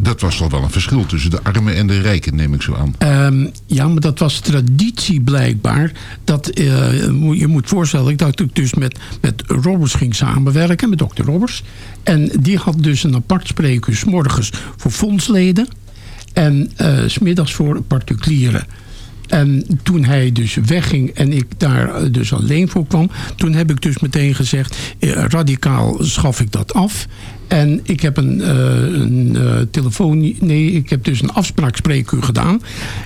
Dat was toch wel een verschil tussen de armen en de rijken, neem ik zo aan. Ehm, ja, maar dat was traditie blijkbaar. Dat, eh, je moet voorstellen dat ik dus met, met Robbers ging samenwerken, met dokter Robbers. En die had dus een apart spreekuur, morgens voor fondsleden en eh, s smiddags voor particulieren. En toen hij dus wegging en ik daar eh, dus alleen voor kwam... toen heb ik dus meteen gezegd, eh, radicaal schaf ik dat af. En ik heb een, eh, een eh, telefoon... Nee, ik heb dus een afspraakspreekuur gedaan.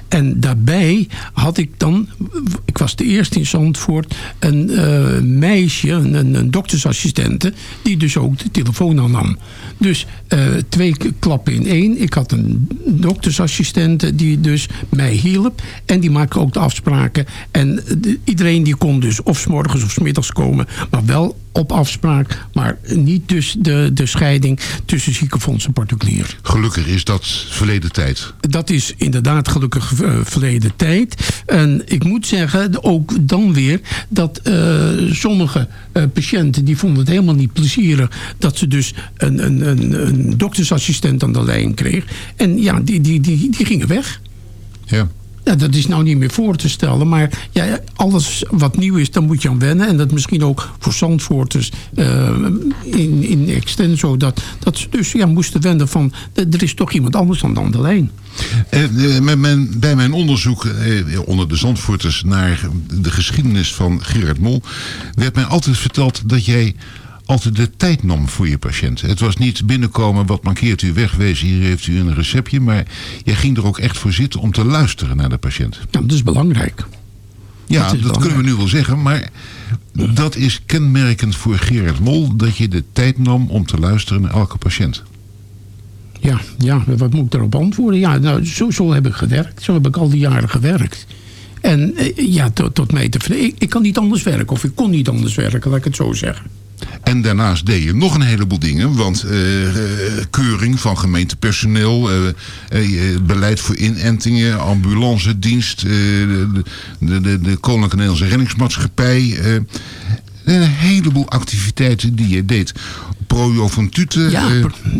En daarbij had ik dan... Ik was de eerste in Zandvoort... een eh, meisje, een, een, doktersassistente... die dus ook de telefoon aannam. Dus twee klappen in één. Ik had een doktersassistente die dus mij hielp. En die maakte ook de afspraken. En de- iedereen die kon dus of s morgens of s middags komen. Maar wel op afspraak. Maar niet dus de, de scheiding tussen ziekenfonds en particulier. Gelukkig is dat verleden tijd. Dat is inderdaad gelukkig eh, verleden tijd. En ik moet zeggen, ook dan weer... dat eh, sommige eh, patiënten die vonden het helemaal niet plezierig... dat ze dus een, een, een, een doktersassistent aan de lijn kreeg. En ja, die, die, die, die gingen weg. Ja. Ja, dat is nou niet meer voor te stellen. Maar ja, alles wat nieuw is, daar moet je aan wennen. En dat misschien ook voor Zandvoorters eh, in, in extenso. Dat, dat ze dus ja, moesten wennen van... er is toch iemand anders dan aan de lijn. Eh, mijn, bij mijn onderzoek eh, onder de Zandvoorters naar de geschiedenis van Gerard Mol... werd mij altijd verteld dat jij altijd de tijd nam voor je patiënt. Het was niet binnenkomen, wat mankeert u wegwezen, hier heeft u een receptje... maar jij ging er ook echt voor zitten om te luisteren naar de patiënt. Ja, dat is belangrijk. Ja, Dat kunnen we nu wel zeggen, maar dat is kenmerkend voor Gerard Mol... dat je de tijd nam om te luisteren naar elke patiënt. Ja, ja, wat moet ik daarop antwoorden? Ja, nou, zo, zo heb ik gewerkt. Zo heb ik al die jaren gewerkt. En eh, ja, tot, tot mij te ik, ik kan niet anders werken. Of ik kon niet anders werken, laat ik het zo zeggen. En daarnaast deed je nog een heleboel dingen. Want eh, eh, keuring van gemeentepersoneel, eh, beleid voor inentingen, ambulance dienst, de, de, de, Koninklijke Nederlandse Reddingsmaatschappij. eh, een heleboel activiteiten die je deed. Projo van Tuten. Ja,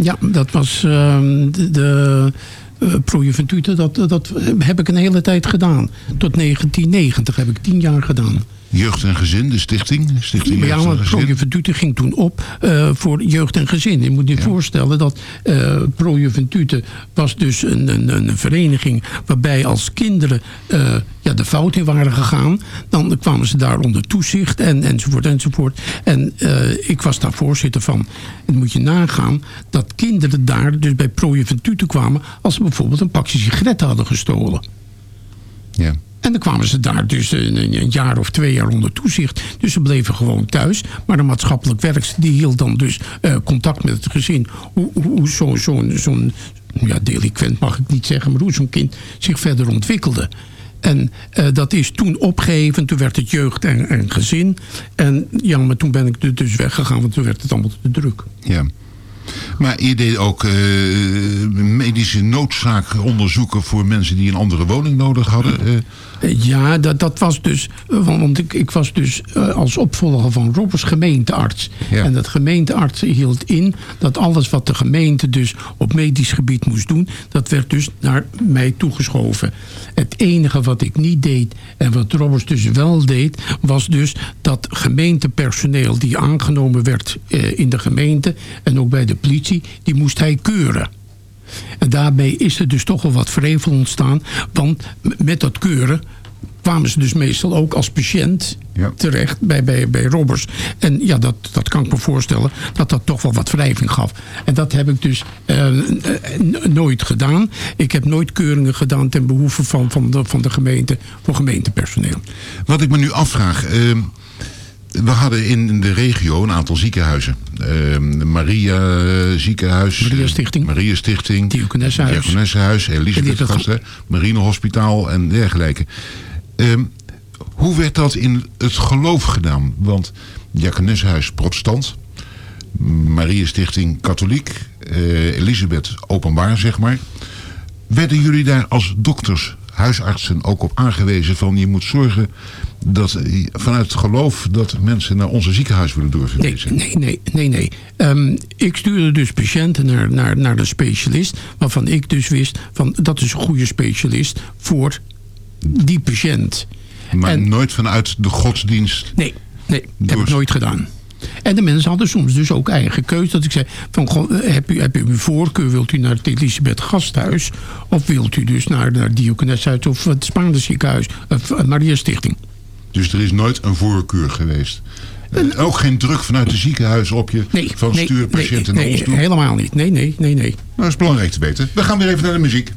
ja dat was ehm, de, de Pro Juventute, dat, dat heb ik een hele tijd gedaan. Tot 1990 heb ik tien jaar gedaan. Jeugd en Gezin, de stichting. stichting Ja, Juventute ging toen op eh, voor jeugd en gezin. Je moet je voorstellen dat Pro Juventute was dus een, een, een vereniging... waarbij als kinderen eh, ja, de fout in waren gegaan... dan kwamen ze daar onder toezicht en, enzovoort enzovoort. En ik was daar voorzitter van. En moet je nagaan dat kinderen daar dus bij Pro Juventute kwamen... als ze bijvoorbeeld een pakje sigaretten hadden gestolen. Ja. En dan kwamen ze daar dus een, jaar of twee jaar onder toezicht. Dus ze bleven gewoon thuis. Maar de maatschappelijk werkster die hield dan dus eh, contact met het gezin. Hoe, hoe- zo'n zo'n zo'n ja, delinquent mag ik niet zeggen... maar hoe zo'n kind zich verder ontwikkelde. En eh, dat is toen opgegeven. Toen werd het jeugd en, gezin. En ja, maar toen ben ik er dus weggegaan... want toen werd het allemaal te druk. Ja. Maar je deed ook eh, medische noodzakenonderzoeken voor mensen die een andere woning nodig hadden. Ja, dat, dat was dus. eh, Want want ik, ik was dus eh, als opvolger van Robbers gemeentearts. En dat gemeentearts hield in dat alles wat de gemeente dus op medisch gebied moest doen, dat werd dus naar mij toegeschoven. Het enige wat ik niet deed en wat Robbers dus wel deed, was dus dat gemeentepersoneel die aangenomen werd eh, in de gemeente en ook bij de politie, die moest hij keuren. En daarbij is er dus toch wel wat vrevel ontstaan. Want met dat keuren kwamen ze dus meestal ook als patiënt terecht bij, bij, bij robbers. En ja, dat, dat kan ik me voorstellen dat dat toch wel wat wrijving gaf. En dat heb ik dus eh, nooit gedaan. Ik heb nooit keuringen gedaan ten behoeve van, van, de, van de gemeente voor gemeentepersoneel. Wat ik me nu afvraag. ehm, we hadden in de regio een aantal ziekenhuizen. Ehm, Maria eh, ziekenhuis. Maria Stichting. Maria Stichting. Diakonessenhuis. Marinehospitaal en dergelijke. Ehm, hoe werd dat in het geloof gedaan? Want Diakonessenhuis protestant. Maria Stichting katholiek. eh, Elisabeth openbaar zeg maar. Werden jullie daar als dokters, huisartsen ook op aangewezen van je moet zorgen dat vanuit het geloof dat mensen naar onze ziekenhuis willen doorverwezen? Nee, nee, nee, nee. Ehm, ik stuurde dus patiënten naar, naar, naar de specialist. Waarvan ik dus wist van dat is een goede specialist voor die patiënt. Maar nooit vanuit de godsdienst? Nee, nee heb ik nooit gedaan. En de mensen hadden soms dus ook eigen keuze. Dat ik zei, van, goh, eh, heb, u, heb u uw voorkeur? Wilt u naar het Elisabeth Gasthuis? Of wilt u dus naar, naar het Diokeneshuis of het Spaanse ziekenhuis? Of eh, Maria Stichting? Dus er is nooit een voorkeur geweest? Eh, ook geen druk vanuit de ziekenhuis op je van nee, stuur patiënten nee, nee, toe? helemaal niet. Nee, nee, nee, nee. Nou, dat is belangrijk te weten. We gaan weer even naar de muziek.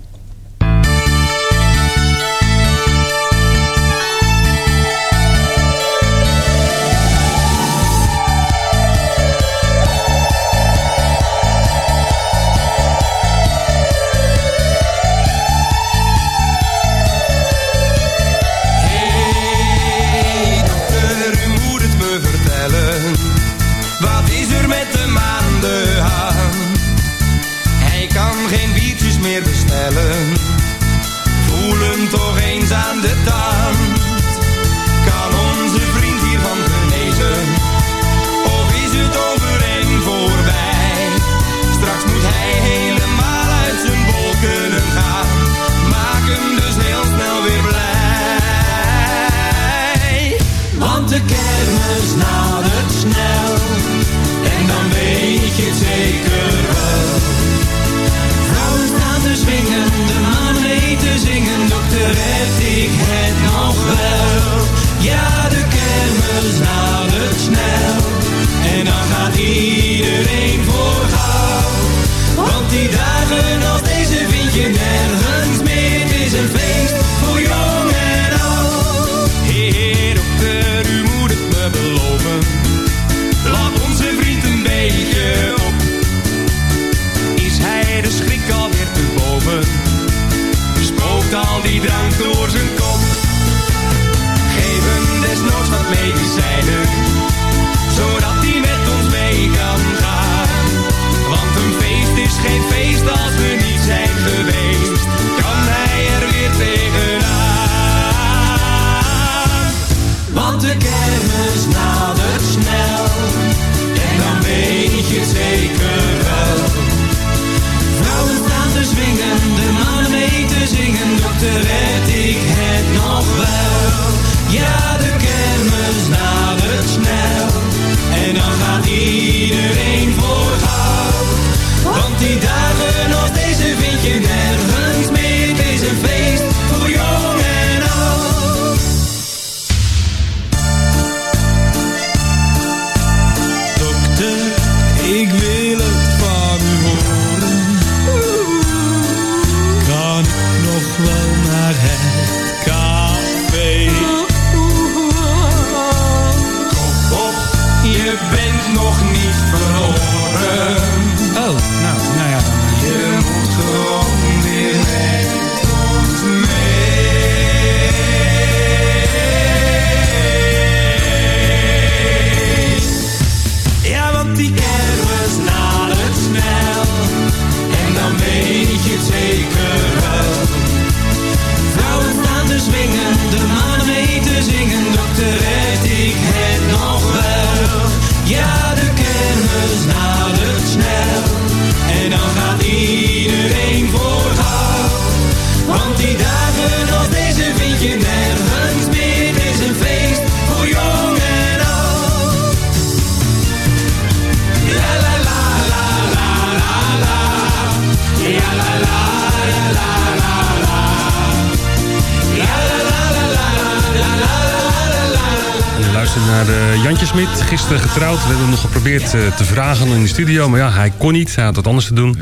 Gisteren getrouwd. We hebben hem nog geprobeerd eh, te vragen in de studio, maar ja, hij kon niet. Hij had wat anders te doen.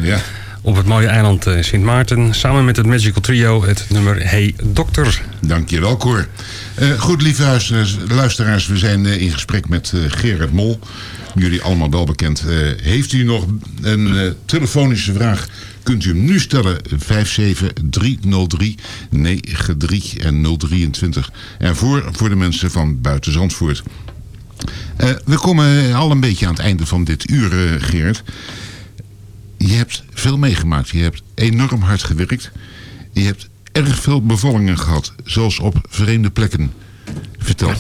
Op het mooie eiland eh, Sint Maarten. Samen met het Magical Trio, het nummer Hey Dokter. Dankjewel, Cor. Eh, goed, lieve luisteraars, luisteraars we zijn eh, in gesprek met eh, Gerard Mol. Jullie allemaal wel bekend. Eh, heeft u nog een eh, telefonische vraag? Kunt u hem nu stellen. 57303 93 en 023. En voor, voor de mensen van buiten Zandvoort. Eh, we komen al een beetje aan het einde van dit uur, eh, Gerard. Je hebt veel meegemaakt. Je hebt enorm hard gewerkt. Je hebt erg veel bevallingen gehad. Zoals op vreemde plekken. Vertel.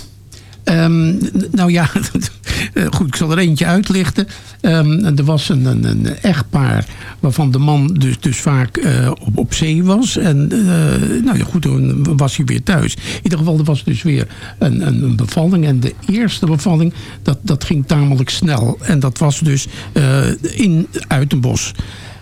Ehm, nou ja, eh, goed, ik zal er eentje uitlichten. Ehm, er was een, een, een echtpaar waarvan de man dus, dus vaak eh, op, op zee was. En eh, nou ja, goed, toen was hij weer thuis. In ieder geval, er was dus weer een, een, bevalling. En de eerste bevalling, dat, dat ging tamelijk snel. En dat was dus eh, in Uitenbos.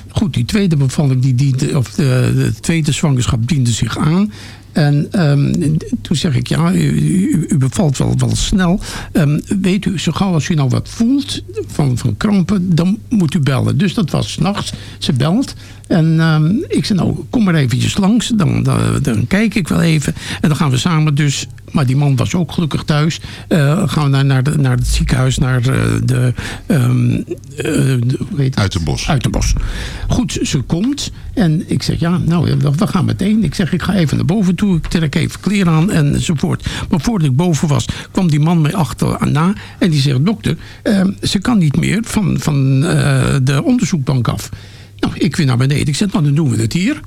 Goed, die tweede bevalling, die diende, of de tweede zwangerschap diende zich aan. En ehm, toen zeg ik, ja, u, u- bevalt wel, wel snel. Ehm, weet u, zo gauw als u nou wat voelt van, van krampen, dan moet u bellen. Dus dat was s'nachts. Ze belt. En ehm, ik zei, nou, kom maar eventjes langs. Dan, dan, dan kijk ik wel even. En dan gaan we samen dus... Maar die man was ook gelukkig thuis. eh, gaan we naar, naar, de, naar het ziekenhuis, naar eh, de... ehm, eh, de het? Uit bos. Uit de bos. Goed, ze komt. En ik zeg, ja, nou, we, gaan meteen. Ik zeg, ik ga even naar boven toe. Ik trek even kleren aan enzovoort. Maar voordat ik boven was, kwam die man mij achterna. En die zegt, dokter, ehm, ze kan niet meer van, van de onderzoekbank af. Nou, ik weer naar beneden. Ik zeg, nou, dan doen we het hier.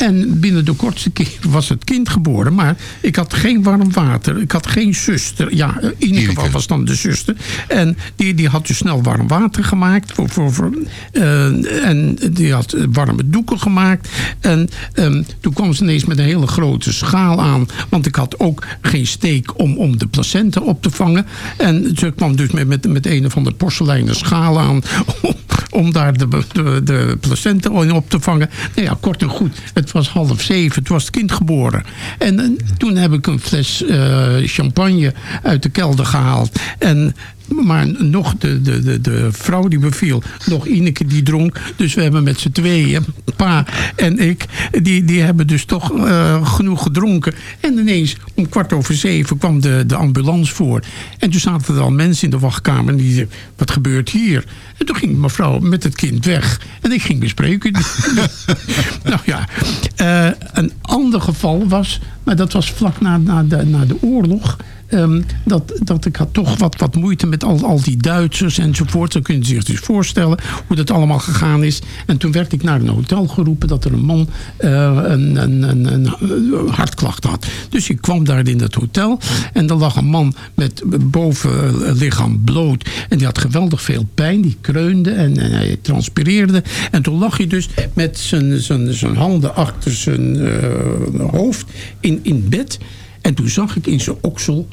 En binnen de kortste keer was het kind geboren. Maar ik had geen warm water. Ik had geen zuster. Ja, in ieder geval was dan de zuster. En die, die had dus snel warm water gemaakt. Voor, voor, voor, eh, en die had warme doeken gemaakt. En ehm, toen kwam ze ineens met een hele grote schaal aan. Want ik had ook geen steek om, om de placenta op te vangen. En ze kwam dus met, met, met een of andere porseleinen schaal aan. Om, om daar de, de, de placenta op te vangen. Nou ja, kort en goed. Het was half zeven. Toen was het kind geboren. En, eh, toen heb ik een fles eh, champagne uit de kelder gehaald. En maar nog de, de, de, de vrouw die beviel, nog Ineke die dronk. Dus we hebben met z'n tweeën, pa en ik, die, die hebben dus toch eh, genoeg gedronken. En ineens om kwart over zeven kwam de, de ambulance voor. En toen zaten er al mensen in de wachtkamer die zeiden, wat gebeurt hier? En toen ging mevrouw met het kind weg. En ik ging bespreken. nou ja, eh, een ander geval was, maar dat was vlak na, na, de, na de oorlog. Ehm, dat, dat ik had toch wat, wat moeite met al, al die Duitsers enzovoort. Dan kunnen ze zich dus voorstellen hoe dat allemaal gegaan is. En toen werd ik naar een hotel geroepen dat er een man eh, een, een, een, een hartklacht had. Dus ik kwam daar in dat hotel en er lag een man met bovenlichaam bloot. En die had geweldig veel pijn. Die kreunde en, en hij transpireerde. En toen lag hij dus met zijn, handen achter zijn eh, hoofd in, in bed. En toen zag ik in zijn oksel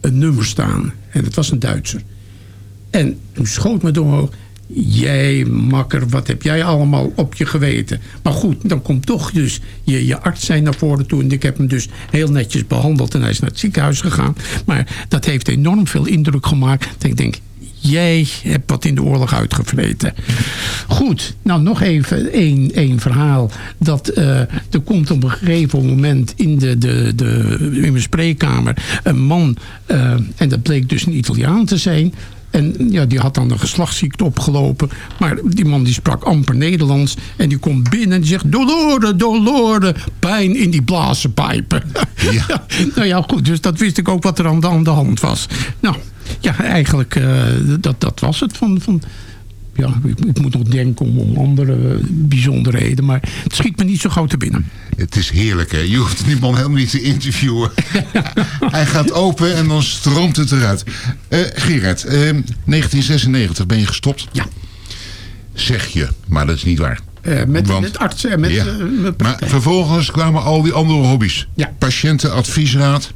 een nummer staan. En het was een Duitser. En toen schoot me door. Jij makker, wat heb jij allemaal op je geweten? Maar goed, dan komt toch dus je, je arts zijn naar voren toe. En ik heb hem dus heel netjes behandeld. En hij is naar het ziekenhuis gegaan. Maar dat heeft enorm veel indruk gemaakt. Dat ik denk, jij hebt wat in de oorlog uitgevreten. Goed, nou nog even één, één verhaal. Dat eh, er komt op een gegeven moment in, de, de, de, in mijn spreekkamer een man... eh, en dat bleek dus een Italiaan te zijn... En ja, die had dan een geslachtsziekte opgelopen. Maar die man die sprak amper Nederlands. En die komt binnen en die zegt... Dolore, dolore, pijn in die blazenpijpen. Ja. nou ja, goed. Dus dat wist ik ook wat er aan de, aan de hand was. Nou, ja, eigenlijk, eh, dat, dat was het van... van ja, ik, ik moet nog denken om, om andere eh, bijzonderheden. Maar het schiet me niet zo gauw te binnen. Het is heerlijk, hè? Je hoeft die man helemaal niet te interviewen. Hij gaat open en dan stroomt het eruit. Eh Gerard, eh, 1996 ben je gestopt. Ja. Zeg je, maar dat is niet waar. Met, Want- met artsen en met, Ja. met Maar vervolgens kwamen al die andere hobby's. Ja. Patiëntenadviesraad.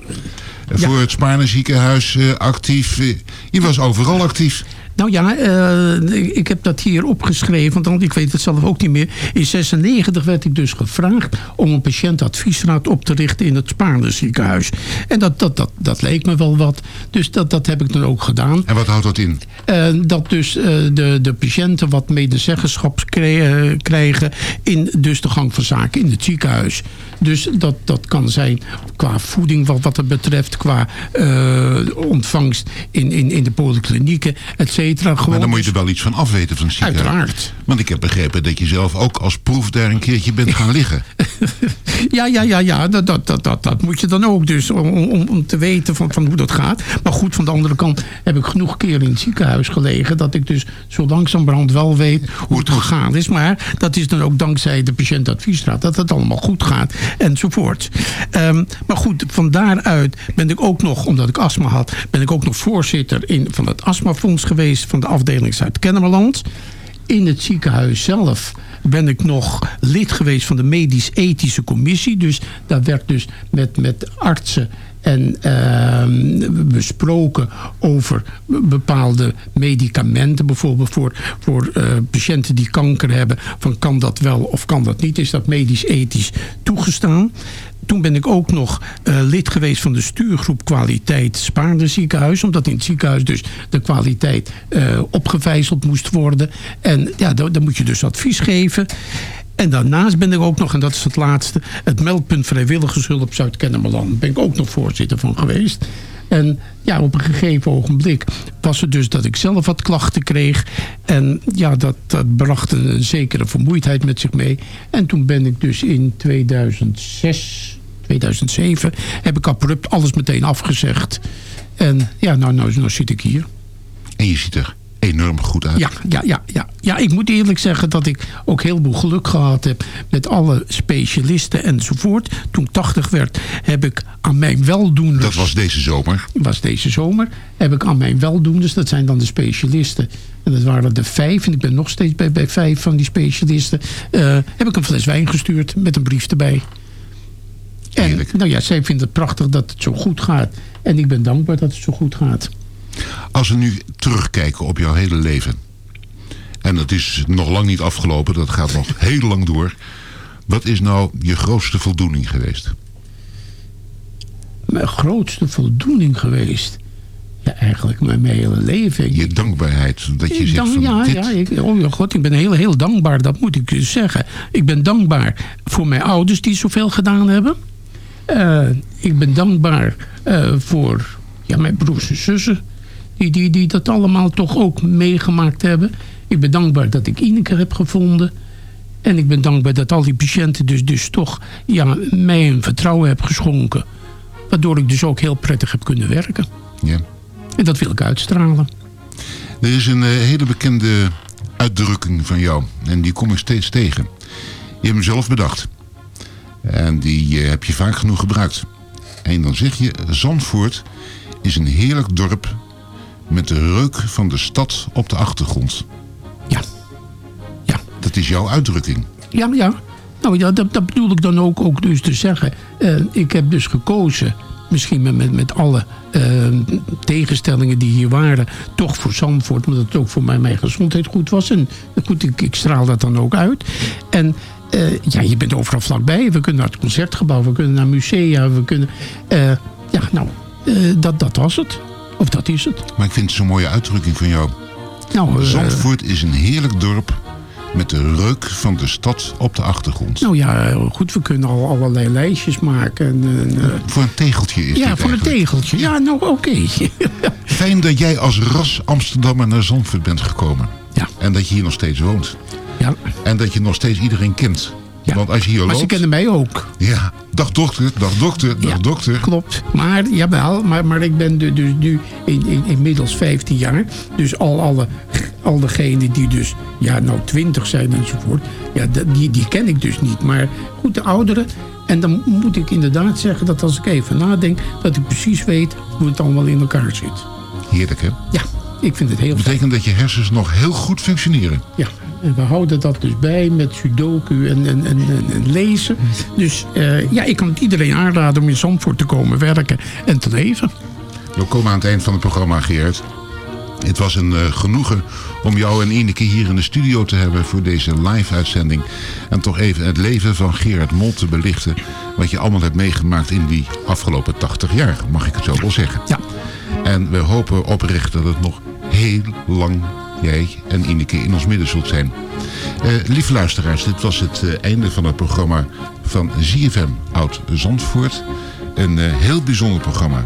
Eh, Voor het Spaarne ziekenhuis eh, actief. Eh, Je was overal actief. Nou ja, eh, ik heb dat hier opgeschreven, want ik weet het zelf ook niet meer. In 96 werd ik dus gevraagd om een patiëntadviesraad op te richten in het Spaarne ziekenhuis. En dat, dat, dat, dat leek me wel wat. Dus dat, dat heb ik dan ook gedaan. En wat houdt dat in? Eh, dat dus eh, de, de patiënten wat medezeggenschap krijgen in dus de gang van zaken in het ziekenhuis. Dus dat, dat kan zijn qua voeding wat, wat het betreft, qua ontvangst in, in, in de polyklinieken, et cetera. Maar Gewoon dan moet je er wel iets van afweten van ziekenhuis. Uiteraard. Want ik heb begrepen dat je zelf ook als proef daar een keertje bent gaan liggen. Ja, ja, ja, ja dat, dat, dat, dat, dat moet je dan ook dus om, om, om te weten van, van hoe dat gaat. Maar goed, van de andere kant heb ik genoeg keren in het ziekenhuis gelegen... dat ik dus zo langzamerhand wel weet hoe het gegaan is. Maar dat is dan ook dankzij de patiëntadviesraad dat het allemaal goed gaat enzovoort. Ehm, maar goed, van daaruit ben ik ook nog, omdat ik astma had... ben ik ook nog voorzitter in, van het astmafonds geweest van de afdeling Zuid-Kennemerland in het ziekenhuis zelf ben ik nog lid geweest van de medisch-ethische commissie. Dus daar werd dus met, met artsen en ehm, besproken over bepaalde medicamenten. Bijvoorbeeld voor, voor eh, patiënten die kanker hebben. Van kan dat wel of kan dat niet? Is dat medisch-ethisch toegestaan? Toen ben ik ook nog eh, lid geweest van de stuurgroep kwaliteit Spaarne ziekenhuis. Omdat in het ziekenhuis dus de kwaliteit eh, opgevijzeld moest worden. En ja, dan, dan moet je dus advies geven. En daarnaast ben ik ook nog, en dat is het laatste... het meldpunt vrijwilligershulp Zuid-Kennemerland. Ben ik ook nog voorzitter van geweest. En ja, op een gegeven ogenblik was het dus dat ik zelf wat klachten kreeg. En ja, dat, dat bracht een zekere vermoeidheid met zich mee. En toen ben ik dus in 2006, 2007... heb ik abrupt alles meteen afgezegd. En ja, nou, nou, nou zit ik hier. En je ziet er enorm goed uit. Ja, ja, ja, ja. ja, ik moet eerlijk zeggen dat ik ook heel veel geluk gehad heb met alle specialisten enzovoort. Toen ik 80 werd, heb ik aan mijn weldoeners... Dat was deze zomer. was deze zomer, heb ik aan mijn weldoeners, dat zijn dan de specialisten. En dat waren er vijf, en ik ben nog steeds bij, bij vijf van die specialisten. eh, heb ik een fles wijn gestuurd met een brief erbij. En nou ja, zij vindt het prachtig dat het zo goed gaat. En ik ben dankbaar dat het zo goed gaat. Als we nu terugkijken op jouw hele leven. En dat is nog lang niet afgelopen. Dat gaat nog heel lang door. Wat is nou je grootste voldoening geweest? Mijn grootste voldoening geweest. Ja, eigenlijk mijn, mijn hele leven. Je dankbaarheid. Dat je Ik zegt van ja, dit... ja ik, oh ja, god, ik ben heel, heel dankbaar, dat moet ik zeggen. Ik ben dankbaar voor mijn ouders die zoveel gedaan hebben. Eh, ik ben dankbaar eh, voor ja, mijn broers en zussen. Die, die, die dat allemaal toch ook meegemaakt hebben. Ik ben dankbaar dat ik Ineke heb gevonden. En ik ben dankbaar dat al die patiënten dus, dus toch ja, mij een vertrouwen hebben geschonken. Waardoor ik dus ook heel prettig heb kunnen werken. Ja. En dat wil ik uitstralen. Er is een eh, hele bekende uitdrukking van jou. En die kom ik steeds tegen. Je hebt hem zelf bedacht. En die eh, heb je vaak genoeg gebruikt. En dan zeg je, Zandvoort is een heerlijk dorp met de reuk van de stad op de achtergrond. Ja. Ja. Dat is jouw uitdrukking. Ja, ja. Nou ja, dat, dat bedoel ik dan ook, ook dus te zeggen. Eh, ik heb dus gekozen, misschien met, met, met alle eh, tegenstellingen die hier waren, toch voor Zandvoort, omdat het ook voor mij, mijn gezondheid goed was. En goed, ik, ik straal dat dan ook uit. En eh, ja, je bent overal vlakbij. We kunnen naar het concertgebouw, we kunnen naar musea, we kunnen... ja, nou, dat, dat was het. Of dat is het. Maar ik vind het zo'n mooie uitdrukking van jou. Nou, eh, Zandvoort is een heerlijk dorp met de reuk van de stad op de achtergrond. Nou ja, goed, we kunnen al allerlei lijstjes maken. En, eh, Voor een tegeltje is ja, voor een tegeltje. Ja, nou oké. Fijn dat jij als ras Amsterdammer naar Zandvoort bent gekomen. Ja. En dat je hier nog steeds woont. Ja. En dat je nog steeds iedereen kent. Want als je hier maar loopt... ze kennen mij ook. Ja, dag dokter, dag dokter, dag dokter. Klopt. Maar, jawel, maar, maar ik ben du- dus nu in, in, inmiddels 15 jaar. Dus al, alle, al degenen die dus ja, nou 20 zijn enzovoort. Ja, die, die ken ik dus niet. Maar goed, de ouderen. En dan moet ik inderdaad zeggen dat als ik even nadenk... dat ik precies weet hoe het allemaal in elkaar zit. Heerlijk hè? Ja, ik vind het heel Dat betekent dat je hersens nog heel goed functioneren. Ja, we houden dat dus bij met sudoku en, en, en, en- en lezen. Dus eh, ja, ik kan het iedereen aanraden om in Zandvoort te komen werken en te leven. We komen aan het eind van het programma, Geert. Het was een eh, genoegen om jou en Ineke hier in de studio te hebben voor deze live-uitzending. En toch even het leven van Gerard Mol te belichten. Wat je allemaal hebt meegemaakt in die afgelopen 80 jaar, mag ik het zo wel zeggen. Ja. En we hopen oprecht dat het nog heel lang jij en Ineke in ons midden zult zijn. Eh, lieve luisteraars, dit was het eh, einde van het programma van ZFM Oud Zandvoort. Een eh, heel bijzonder programma.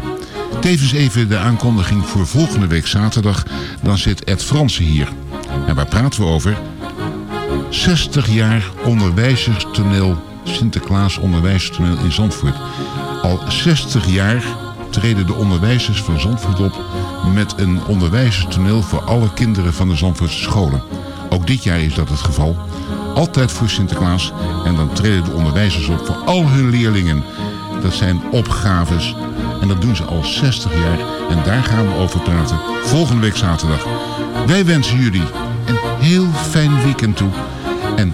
Tevens even de aankondiging voor volgende week zaterdag. Dan zit Ed Fransen hier. En waar praten we over? 60 jaar onderwijzerstoneel, Sinterklaas onderwijzerstoneel in Zandvoort. Al 60 jaar treden de onderwijzers van Zandvoort op met een onderwijzerstoneel voor alle kinderen van de Zandvoortse scholen. Ook dit jaar is dat het geval. Altijd voor Sinterklaas. En dan treden de onderwijzers op voor al hun leerlingen. Dat zijn opgaves. En dat doen ze al 60 jaar. En daar gaan we over praten. Volgende week zaterdag. Wij wensen jullie een heel fijn weekend toe. En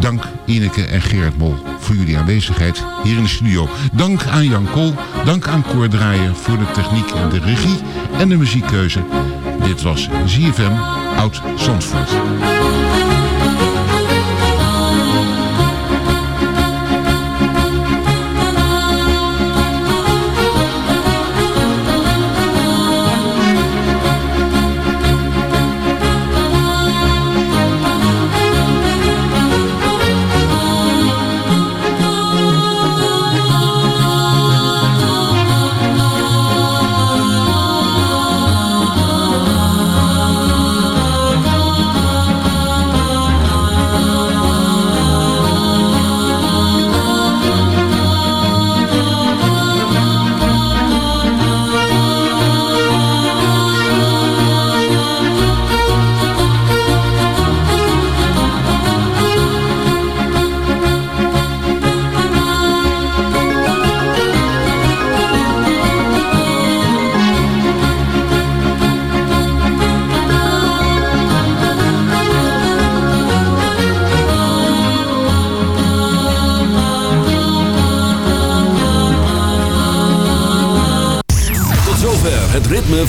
dank Ineke en Gerard Mol voor jullie aanwezigheid hier in de studio. Dank aan Jan Kool. Dank aan Cor voor de techniek en de regie en de muziekkeuze. Dit was ZFM Oud Zandvoort.